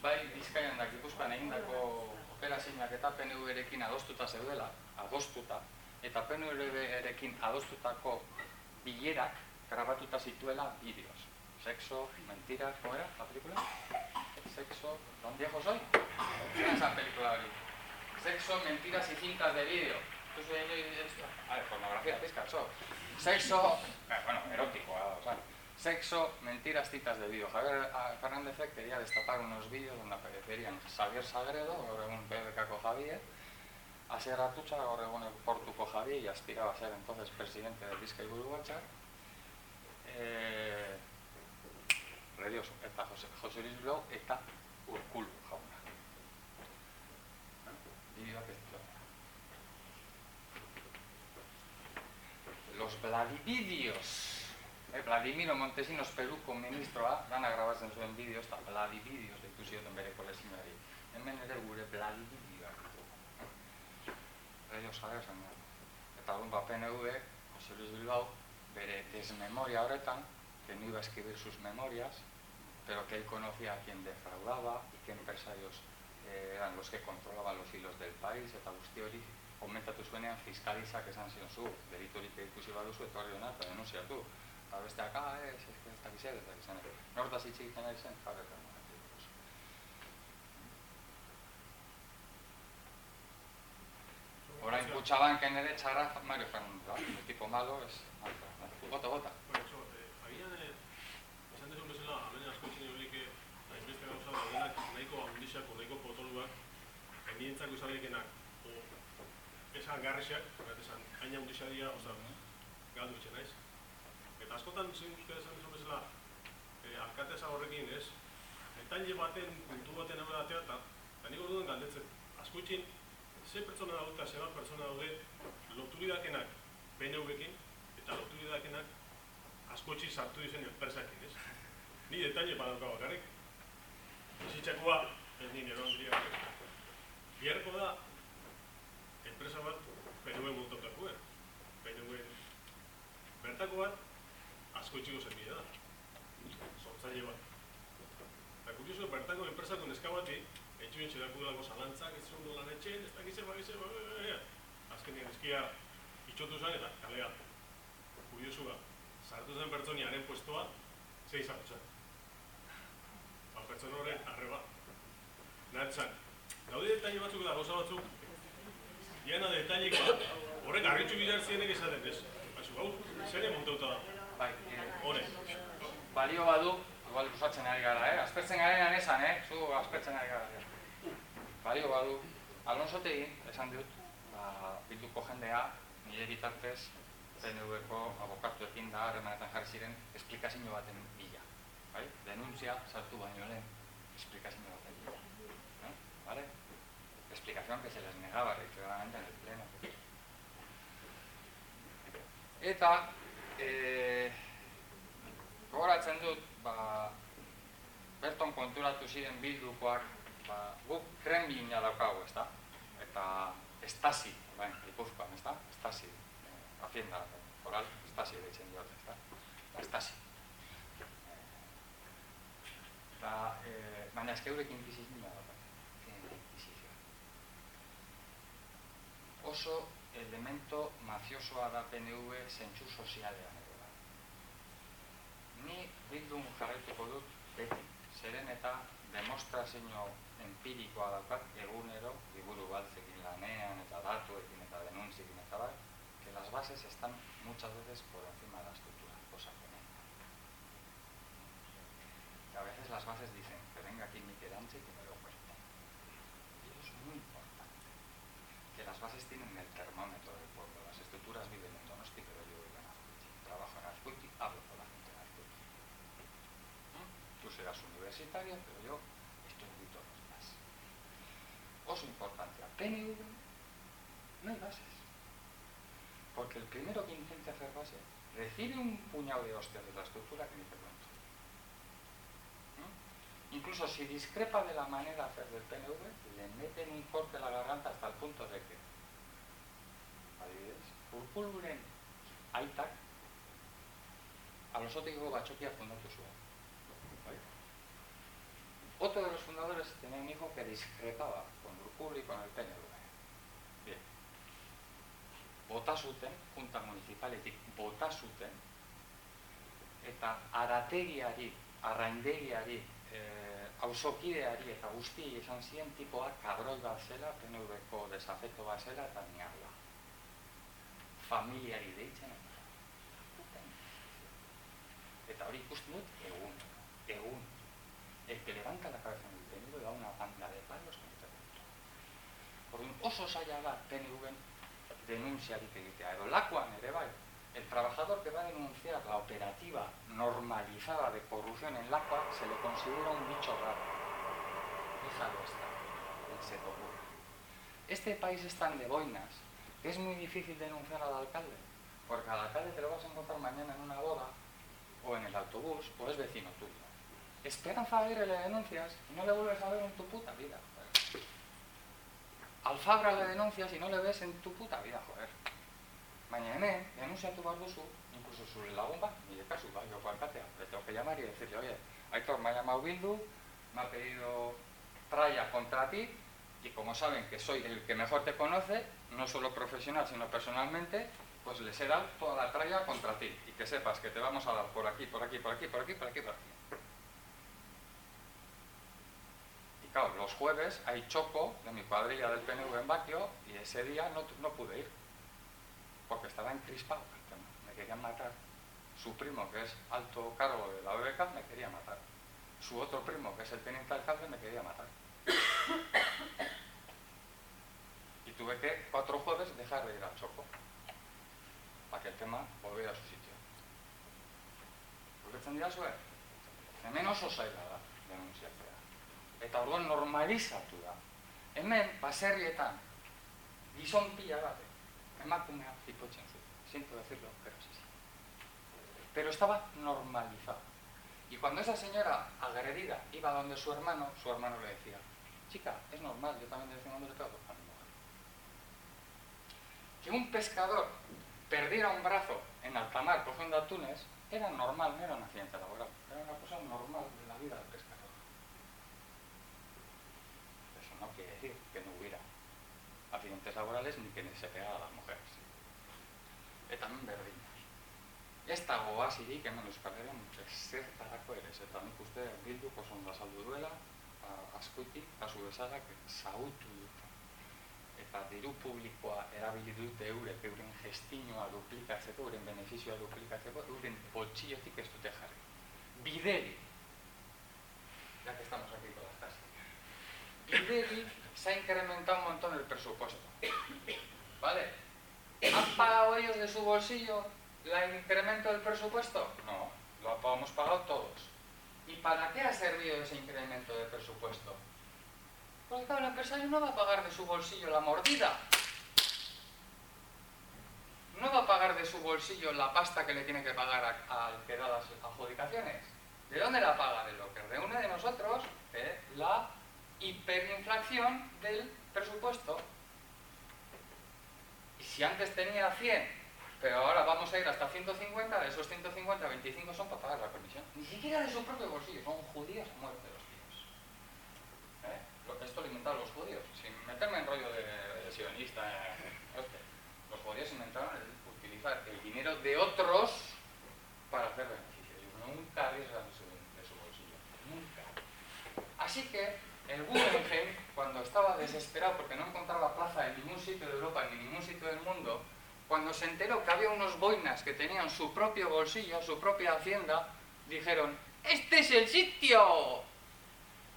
bai Bizkaian da Gipuzkoan egindako operazioak eta PNV-erekin adostuta zeudela, adostuta, eta PNV-erekin adostutako bilerak grabatuta zituela bideos. Sexo, mentira, ¿cómo era la película? Sexo, ¿don viejo soy? ¿Qué es esa película hori? Sexo, mentiras y cintas de vídeo. Eh, A ver, pornografía, pizka, so. Sexo, eh, bueno, erótico, eh, o sea, sexo, mentiras, citas de vídeo. Javier ah, Fernández quería destapar unos vídeos donde aparecerían Xavier Sagredo, egun PBKko Javier, Asier Atutxa, gaur egun Portuko Javier, y aspiraba a ser entonces presidente de Bizkai Buru Batzar. Eh, Redioso, eta Jose, Jose Luis Blau eta Urkulu jauna. Bideoak Los Vladividios. Eh, Vladimiro Montesinos Peruko ministroa, dana grabatzen zuen bideos, eta Vladividios deitu zioten bere kolezioari. Hemen ere gure Vladividioak ditugu. Radio Sager zen da. Eta orduan ba PNV, Jose Luis Bilbao, bere desmemoria horretan, que no iba a escribir sus memorias, pero que él conocía a quien defraudaba y qué empresarios eh, eran los que controlaban los hilos del país, eta guzti hori komentatu zuenean fiskalizak esan zion zu, deliturik ikusi baduzu etorri hona eta denunciatu. Eta besteak, ah, ez, ez, ez dakiz ere, ez dakiz ere. Nortaz hitz egiten ari zen, Fernández. Orain Kutxabanken ere txarra Mario Fernández, ¿vale? el tipo malo es... Gota, gota. Bueno, eso, eh, agian, eh, esan dezun bezala, hemen asko itzen egolik, hainbeste gauza daudenak nahiko handixako, nahiko potoluak, gainientzako izabiekenak, o, horret esan, haina handixak dira, oza, galdu itxe naiz. Eta askotan, zein uste esan dezun bezala, eh, alkateza horrekin, ez, etaile baten, puntu baten hemen atea, eta, eta nik orduan galdetzen, asko itxin, ze pertsona daude eta zeba pertsona daude loturidakenak PNV-ekin, eta loturidakenak askotxi sartu dizen enpresakin, ez? Ni detaile badauka bakarrik. Bizitzakoa, ez ni nero handria. Da, enpresa bat PNV montatakoen. PNV bertako bat, askotxiko zenbide da. Sortzaile bat. Eta kurioso, bertako enpresako neska bati, etxuen txerako dago zalantzak, ez zuen lan etxen, ez dakize, bakize, azkenean eskia itxotu zen eta kalea. Kurioso da, sartu zen pertsoniaren puestoa, zei sartu zen. Ba, pertsona horren arreba. Nahetzen, daude detaile batzuk eta gauza batzuk, Iana detailik, horrek harritxu bizar zienek esaten ez. Baina, hau, zer montauta da? Bai, eh, Hore. balio badu, igual usatzen ari gara, eh? Aspertzen garenan esan, eh? Zu aspertzen ari gara. ja. Balio badu, Alonsotegi, esan dut, ba, bilduko jendea, nire bitartez, PNV-ko abokatuekin da harremanetan jarri ziren esplikazio baten bila. Bai? Denuntzia sartu baino lehen, esplikazio baten bila. ¿Eh? ¿Vale? Explicación que se les negaba reiteradamente en el pleno. Eta, eh, gogoratzen dut, ba, berton konturatu ziren bildukoak, ba, guk Kremlina daukagu, ezta? Eta Estasi, orain, Gipuzkoan, ezta? Estasi, eh, Hacienda Foral, Estasi deitzen diote, ezta? Estasi. Eta, eh, baina eske eurek inkisizioa daukat. Tienen inkisizioa. Oso elemento mafiosoa da PNV zentsu sozialean ere bai. Ni bildun jarraituko dut beti, zeren eta demostrazio empirikoa daukat egunero, liburu baltzekin lanean eta datuekin eta denuntzikin eta bai, que las bases están muchas veces por encima de la estructura, cosa que no. A veces las bases dicen bases tienen el termómetro del pueblo. Las estructuras viven en Donosti, pero yo vivo en Azcuichi. Trabajo en Azcuichi, hablo con la gente en Azcuichi. ¿Mm? Tú serás universitario, pero yo estudio todos los días. Oso importante, a PNV no hay bases. Porque el primero que intente hacer base recibe un puñado de hostias de la estructura que ni te. ¿Mm? Incluso si discrepa de la manera de hacer del PNV, le meten un corte a la garganta hasta el punto de que, urkuluren aitak, alosotiko batxokia fundatu zuen. Bai? Otro de los fundadores tenía un hijo que discrepaba con Urkul y con el PNV. Bien. Bota zuten, junta municipaletik bota zuten, eta arategiari, arraindegiari, eh, auzokideari eta guzti esan ziren tipoa kabroi bat zela, PNV-ko desafeto bat zela eta niarla. Familiari deitzen eta hori ikusten dut egun, egun. El que levanta la cabeza en el PNV da una banda de palos con este punto. Orduan oso zaila da PNV denuntziarik egitea. Edo lakuan ere bai, el trabajador que va a denunciar la operativa normalizada de corrupción en Lacua se le considera un bicho raro. Déjalo estar, que se te ocurra. Este país es tan de boinas que es muy difícil denunciar al alcalde, porque al alcalde te lo vas a encontrar mañana en una boda o en el autobús o es vecino tuyo. Esperanza Aguirre le denuncias y no le vuelves a ver en tu puta vida, joder. Al Fabra le denuncias y no le ves en tu puta vida, joder. Baina hemen, denunciatu behar duzu, incluso zure lagun bat, nire kasu, bai, joko alkatea, le tengo que llamar y decirle, oye, Aitor me ha llamado Bildu, me ha pedido tralla contra ti, y como saben que soy el que mejor te conoce, no solo profesional, sino personalmente, pues les he dado toda la tralla contra ti, y que sepas que te vamos a dar por aquí, por aquí, por aquí, por aquí, por aquí, por aquí. Y claro, los jueves hay choco de mi cuadrilla del PNV en Baquio, y ese día no, no pude ir porque estaba encrispado el tema. Me querían matar. Su primo, que es alto cargo de la BBK, me quería matar. Su otro primo, que es el teniente alcalde, me quería matar. Tuve que, cuatro jueves, dejar de ir al Choco. Para que el tema volviera a su sitio. Ulertzen dira zuen? Hemen oso zaila da denunziatzea. Eta orduan normalizatu da. Hemen, baserrietan, gizon pila batek, emakumea zipotzen zuen. Siento decirlo, pero es así. Pero estaba normalizado. Y cuando esa señora agredida iba donde su hermano, su hermano le decía, chica, es normal, yo también de vez en cuando le pego a mi mujer. Que un pescador perdiera un brazo en alta mar cogiendo atunes era normal, no era un accidente laboral, era una cosa normal de la vida del pescador. Eso no quiere decir que no hubiera accidentes laborales ni que se pegara a las mujeres. Eta hemen berdinak. Ez dago hasirik hemen Euskal Herrian zertarako ere, ez eta nik uste bilduk oso ondo azaldu duela, ba, askoitik, kasu bezala, que dute. Eta diru publikoa erabili dute eurek euren gestinua duplikatzeko, euren benefizioa duplikatzeko, euren boltsillotik ez dute jarri. Bideri, ya que estamos aquí con las tasas, Bideri se ha incrementado un montón el presupuesto. ¿Vale? ¿Han pagado ellos de su bolsillo el incremento del presupuesto? No, lo hemos pagado todos. ¿Y para qué ha servido ese incremento de presupuesto? Porque claro, el empresario no va a pagar de su bolsillo la mordida. No va a pagar de su bolsillo la pasta que le tiene que pagar al que da las adjudicaciones. ¿De dónde la paga? De lo que reúne de nosotros la hiperinflación del presupuesto. Y si antes tenía 100, pero ahora vamos a ir hasta 150, de esos 150, 25 son para pagar la comisión. Ni siquiera de su propio bolsillo, son judíos a los tíos. ¿Eh? Lo- Esto lo inventaron los judíos, sin meterme en rollo de, sionista. eh. Los judíos inventaron el utilizar el dinero de otros para hacer beneficios. Nunca arriesgan de su, de su bolsillo, nunca. Así que el Guggenheim, cuando estaba desesperado porque no encontraba plaza en ningún sitio de Europa ni en ningún sitio del mundo, cuando se enteró que había unos boinas que tenían su propio bolsillo, su propia hacienda, dijeron, ¡este es el sitio!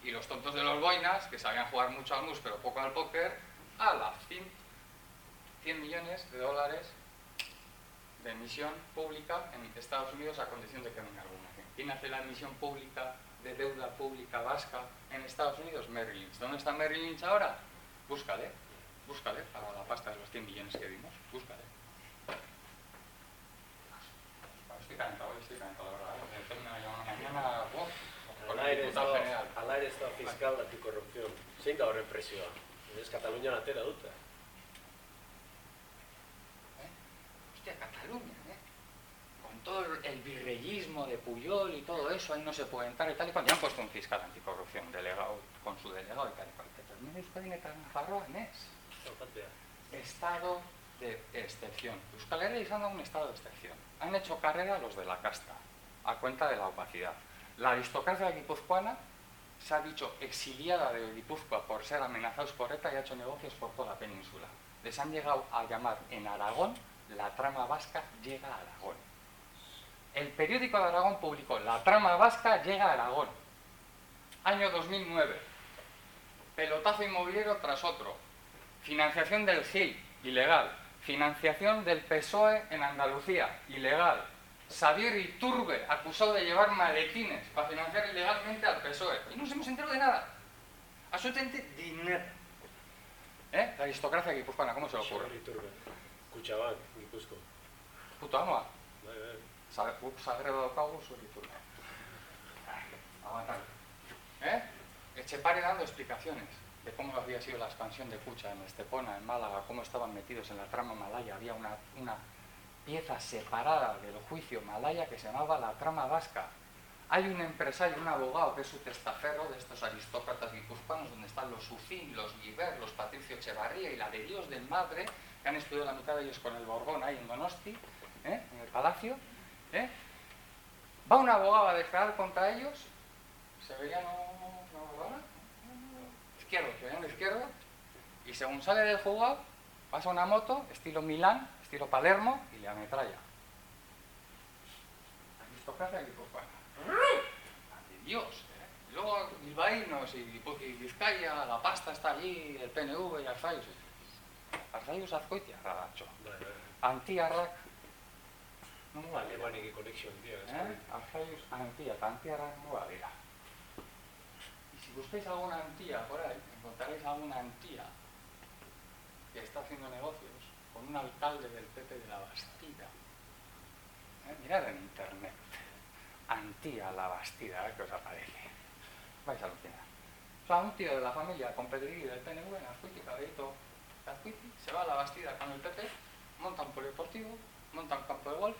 Y los tontos de los boinas, que sabían jugar mucho al mus pero poco al póker, a las 100, 100 millones de dólares de emisión pública en Estados Unidos a condición de que venga alguna. ¿Quién hace la emisión pública de deuda pública vasca en Estados Unidos? Merrill Lynch. ¿Dónde está Merrill Lynch ahora? Búscale, búscale para la pasta de los 100 millones que vimos, búscale. Estoy calentado, hoy estoy calentado, la verdad. mañana, ez ere ez dago fiskal antikorrupzion. Zein da horren presioa? Ez Katalunian atera dute. Hostia, Cataluña, ¿eh? Con todo el- virreyismo de Puyol y todo eso, ahí no se puede entrar y tal y cual. Ya han puesto un fiscal anticorrupción, delegado, con su delegado y tal y cual. Pero no Euskadi Nafarroa, nes. Zaupatzea. Estado de excepción. Euskal Herria izan da un estado de excepción. Han hecho carrera los de la casta, a cuenta de la opacidad. La aristocracia guipuzcoana se ha dicho exiliada de Guipúzcoa por ser amenazados por ETA y ha hecho negocios por toda la península. Les han llegado a llamar en Aragón, la trama vasca llega a Aragón. El periódico de Aragón publicó, la trama vasca llega a Aragón. Año 2009. Pelotazo inmobiliario tras otro. Financiación del GIL, ilegal. Financiación del PSOE en Andalucía, ilegal. Xavier Iturbe, acusado de llevar maletines para financiar ilegalmente al PSOE. Y no nos hemos enterado de nada. Absolutamente de nada. ¿Eh? La aristocracia guipuzcoana, ¿cómo se le ocurre? Iturbe. Kutxabank, Gipuzko. Puto amoa. Bai, bai. Sagredo daukagu zuri Iturbe. Aguantar. ¿Eh? Echepare dando explicaciones de cómo había sido la expansión de Cucha en Estepona, en Málaga, cómo estaban metidos en la trama malaya. Había una, una pieza separada del juicio malaya que se llamaba la trama vasca. Hay un empresario, un abogado que es su testaferro de estos aristócratas guipuzcoanos, donde están los Ufín, los Guiber, los Patricio Echevarría y la de Dios del Madre, que han estudiado la mitad de ellos con el Borbón ahí en Donosti, ¿eh? en el palacio. ¿eh? Va un abogado a declarar contra ellos, severiano, no, ¿verdad? izquierdo, severiano izquierdo, y según sale del juzgado, pasa una moto, estilo Milán, estilo Palermo, y le ametralla. Aristocracia guipuzcoana. ¡Ante Dios! ¿eh? Y Luego bilbaínos y, Vizcaya, la pasta está allí, el PNV y azkoitiarra datxo. Bai, bai. Antiarrak, no. Alemaniki konexion dira, ez ¿Eh? Arzaius antia, antiarrak mola dira. Y si buscáis alguna antía por ahí, encontraréis alguna antía que está haciendo negocios con un alcalde del PP de la Bastida. ¿Eh? Mirad en internet. Antía la Bastida, a ver qué os aparece. Vais a alucinar. O sea, un tío de la familia con pedigrí del PNV Azcuiti, caballito Azcuiti, se va a la Bastida con el PP, monta un polideportivo, monta un campo de golf,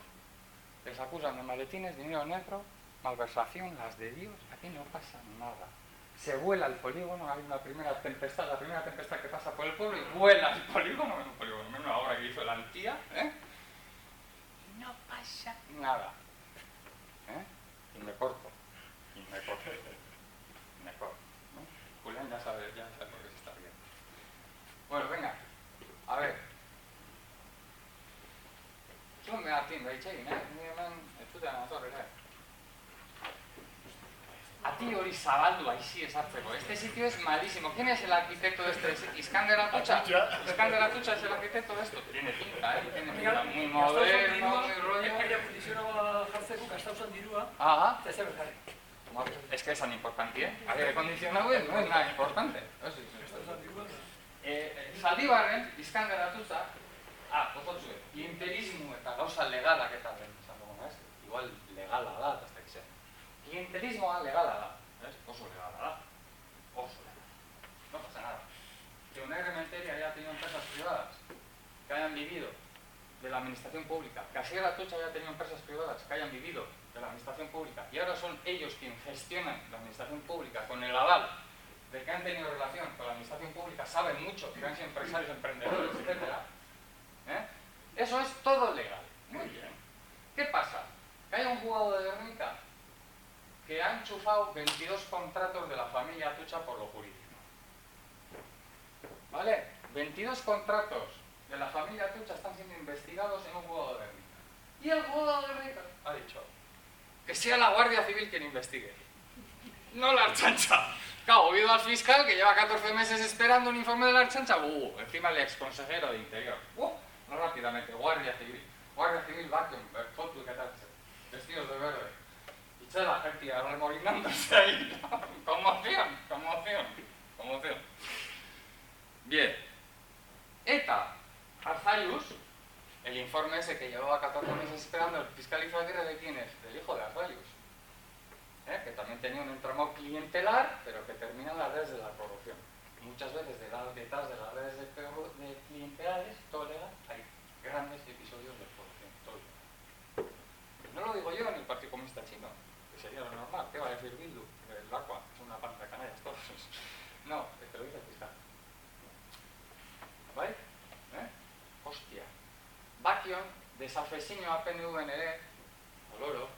les acusan de maletines, dinero negro, malversación, las de Dios, aquí no pasa nada se vuela el polígono, hay una primera tempestad, la primera tempestad que pasa por el pueblo y vuela el polígono, en un polígono, en una obra que hizo la Antía, ¿eh? no pasa nada. ¿eh? Y me corto, y me corto, me corto. ¿no? Julián ya sabe, ya sabe por qué se está riendo. Bueno, venga, a ver. Yo me atiendo, ahí, ¿eh? Ati hori zabaldu aizi esartzeko. Este sitio es malísimo. ¿Quién es el arquitecto de este sitio? ¿Iskander Atutxa? ¿Iskander Atutxa es el arquitecto de esto? Tiene pinta, ¿eh? Tiene pinta muy moderno, muy rollo. Aire akondizionaba jartzeko gastauzan dirua, Ajá. eta zer jarri. Es que es tan importante, ¿eh? Aire acondicionado no es nada importante. Sí, sí. Eh, Zaldibarren, Iskander Atutxa, ah, bototzue, klientelismo eta gauza legalak eta ez? Igual legala da, izan. Klientelismoa legala da, ez? Oso legala da. Oso legala. No pasa nada. Que una Rementeria haya tenido empresas privadas que hayan vivido de la administración pública, que Asier Atutxa haya tenido empresas privadas que hayan vivido de la administración pública y ahora son ellos quienes gestionan la administración pública con el aval de que han tenido relación con la administración pública, saben mucho, que han sido empresarios, emprendedores, etc. ¿eh? Eso es todo legal. Muy bien. ¿Qué pasa? Que hay un jugador de Guernica que ha enchufado 22 contratos de la familia Atucha por lo jurídico. ¿Vale? 22 contratos de la familia Atucha están siendo investigados en un jugador de Guernica. Y el jugador de Guernica ha dicho que sea la Guardia Civil quien investigue. No la Archancha. Claro, oído al fiscal que lleva 14 meses esperando un informe de la Archancha. Uh, encima el exconsejero de Interior. Uh, rápidamente, Guardia Civil. Guardia Civil eh, foto y. Vestidos de verde. Toda la gente arremolinándose ahí. conmoción, conmoción, conmoción. Bien. ETA, Arzayus, el informe ese que llevaba 14 meses esperando, el fiscal Izaguirre, ¿de quién es? Del hijo de Arzayus. ¿eh? que también tenía un entramado clientelar, pero que termina en las redes de la corrupción. Muchas veces detrás de las redes de, de clientelares, todo legal, hay grandes episodios de corrupción. No lo digo yo ni el Partido Comunista Chino, lo normal. ¿Qué va a decir Bildu? Que El Aqua es una panta de canallas todos. No, que te lo dice el fiscal. ¿Vale? ¿Eh? Hostia. Bakion, desafesiño a PNV ere, oloro,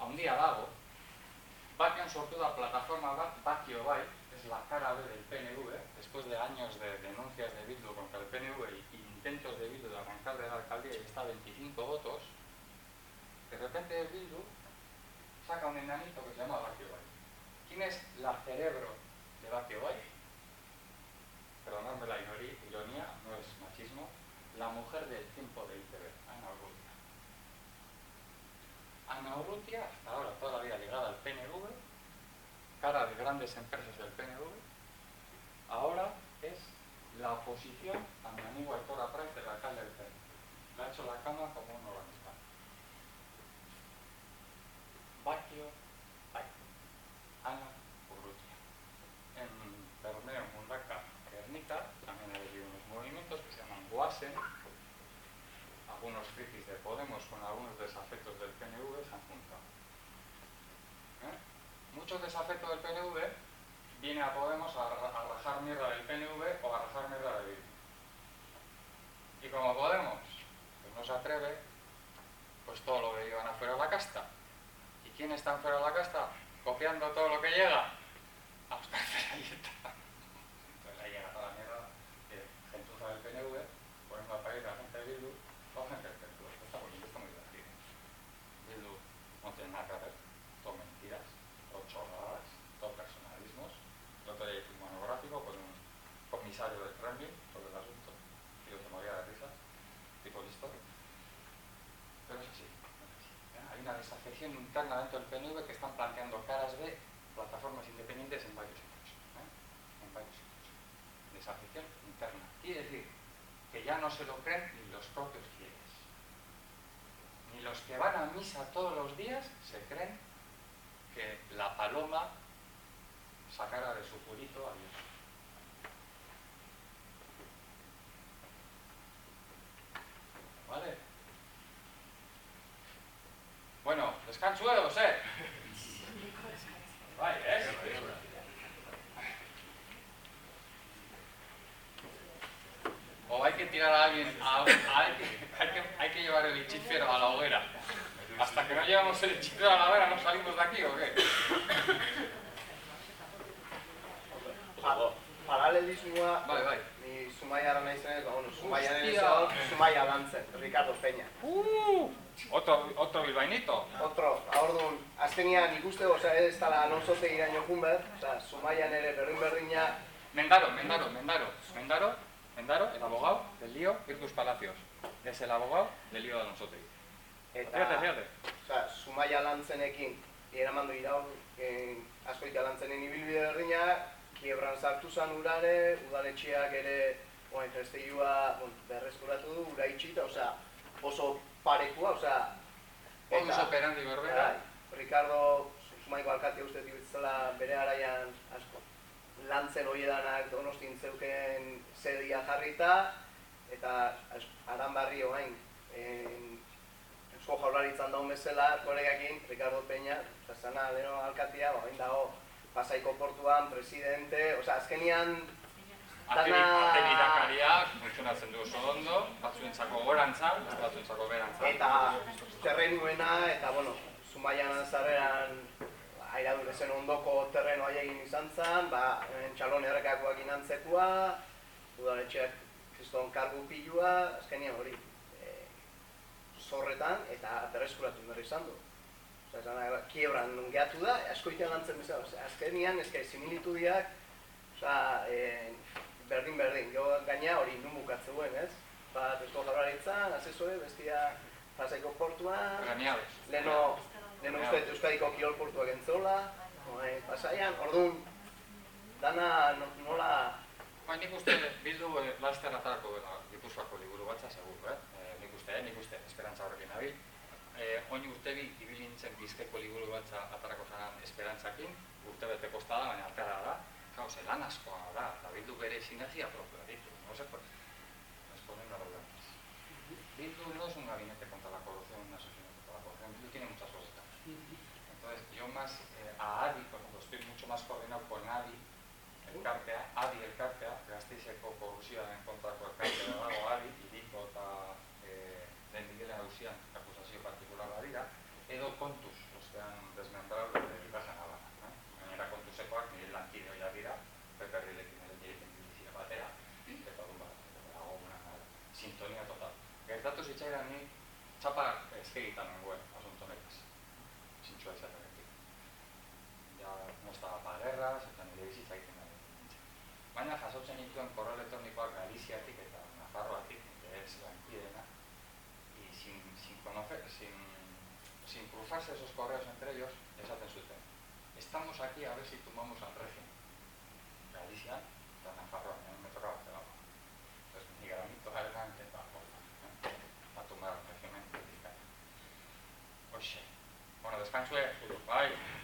a un día dago, Bakion sortu da plataforma Bakio bai, es la cara B del PNV, después de años de denuncias de Bildu contra el PNV y intentos de Bildu de arrancar de la alcaldía y está a 25 votos, de repente Bildu saca un enanito que se llama Bakio bai. ¿Quién es la cerebro de Bakio bai? Perdonadme la ironía, no es machismo, la mujer del tiempo de ITV, Ana Urrutia. Ana Urrutia, hasta ahora toda la vida ligada al PNV, cara de grandes empresas del PNV, ahora es la oposición a mi amigo Héctor Apraz del alcalde del PNV. Le ha hecho la cama como un organista. Bakio, Bai. Ana Urrutia. En Bermeo, Mundaka, Guernica, también ha habido unos movimientos que se llaman Guasen, algunos frikis de Podemos con algunos desafectos del PNV se han juntado. ¿Eh? Muchos desafectos del PNV viene a Podemos a, a rajar mierda del PNV o a rajar mierda de Bildu. Y como Podemos pues no se atreve, pues todo lo que llevan afuera de la casta. ¿Y quién está fuera de la casta? Copiando todo lo que llega. A Ferrayeta. Entonces ahí llega toda la mierda de gentuza del PNV, poniendo a país a la gente de Bildu, o gente del PNV. Esto está bonito, está muy divertido. Bildu no tiene nada que ver, todo mentiras, todo chorradas, todo personalismos. El otro día hice un monográfico con un comisario del Kremlin sobre el asunto, y yo se moría de risa, tipo listo. Pero es así, es así. ¿eh? Hay una desafección interna dentro del PNV que están planteando caras de plataformas independientes en varios sitios. ¿eh? En varios sitios. Desafección interna. Quiere decir que ya no se lo creen ni los propios fieles. Ni los que van a misa todos los días se creen que la paloma sacara de su purito a Dios. ¿Vale? Bueno, descansuelos, ¿eh? Bai, ez? O hay que tirar a alguien, a, a- hay, que, hay, que, hay que llevar el hechicero a la hoguera. Hasta que no llevamos el hechicero a la hoguera, ¿no salimos de aquí o qué? Pa- Paralelismoa Bai, bai. ni zu Zumaiara nahi zenez, bueno, Zumaian ere Hostia. zegoen, Zumaia lantzen, Ricardo Peña. Uh, otro, otro bilbainito. Otro, orduan, azkenian ikuste, osea, ez dala Alonsote iraino jun behar, osea, Zumaian ere berdin berdina, Mendaro, Mendaro, Mendaro, Mendaro, Mendaro, el abogado del lío Virtus Palacios. Es el abogado del lío de Alonsotegui. eta, Fíjate, fíjate. osea, Zumaia lantzenekin, eramandu iraun, en, askoita lantzenen ibilbide berdina, kiebran sartu zan urare, udaletxeak ere, oain, festeioa, bon, berreskuratu du, ura itxita, osea, oso parekua, osea, Modus operandi berbera. Bai, Ricardo Zumaiko alkatea uste dibitzela bere garaian asko. Lantzen hoiedanak donostin zeuken zedia jarrita, eta aranbarri oain, en, Eusko jaurlaritzan daun bezala, kolegakin, Ricardo Peña, eta zana leno alkatea, ba, oain dago, Pasaiko portuan, presidente, osea, azkenian, Dana- Ategirakariak funtzionatzen du oso ondo, batzuentzako gorantza, beste batzuentzako berantza. eta terrenuena, eta bueno, Zumaian zarreran airadur ezen ondoko terreno egin izan zen, ba, txalon errekakoak inantzekua, udaletxeak kriston kargu pilua, azkenian hori, e, zorretan eta berreskuratu berri izan du. Osea, esan nahi, kiebran geatu da, askoitean lantzen bezala, osea, azkenian, eske similitudiak, osea, e, berdin berdin, jo gaina hori nun bukatzuen, ez? Bat eusko jaurlaritzan, asesore, bestia pasaiko portuan, Graneados. leno, leno uste Euskadiko kirol portuak entzola, oe, pasaian, orduan, dana no- nola, Ba, nik uste bildu eh, laster atarako dela Gipuzkoako liburu batza, seguru, eh? Eh, nik uste, eh? nik uste, esperantza horrekin nabil. Eh, oin urtebi ibili nintzen bizkeko liburu batza atarako zanan esperantzakin, urte bete kostada, baina atera da. Gau, ze lan askoa da, eta bildu bere sinergia propioa ditu. No sé, pues, ponen a hablar. Bildu no es un gabinete contra la corrupción, una asociación contra la corrupción. Bildu tiene muchas cosas. Entonces, yo más eh, a ADI, ejemplo, estoy mucho más coordinado con ADI, elkartea, adi elkartea, gazteizeko korrupzioaren kontrako elkartea dago adi, iriko eta e, den Miguelen hausian akusazio partikularra dira, edo kontuz, ostean desmembrado de Caja Navarra. Eh? Gainera kontuzekoak nire lankide hoia dira, Pepe Rilekin ere nirekin bilizia batera, eta du bat, dago una sintonia total. Gertatu zitzaidan ni txapa eskegitan para eta nire bizitza egiten ari. Baina jasotzen dituen korreo elektronikoak Galiziatik eta Nafarroatik, ez lankidena, y sin, sin conocer, sin, sin cruzarse esos correos entre ellos, esaten zuten. Estamos aquí a ver si tumbamos al régimen. Galicia eta Nafarroa, mí me tocaba algo. Entonces, mi granito de aportar, ¿eh? a tumbar al régimen mexicano. Oxe, bueno, descanso, bye, venga.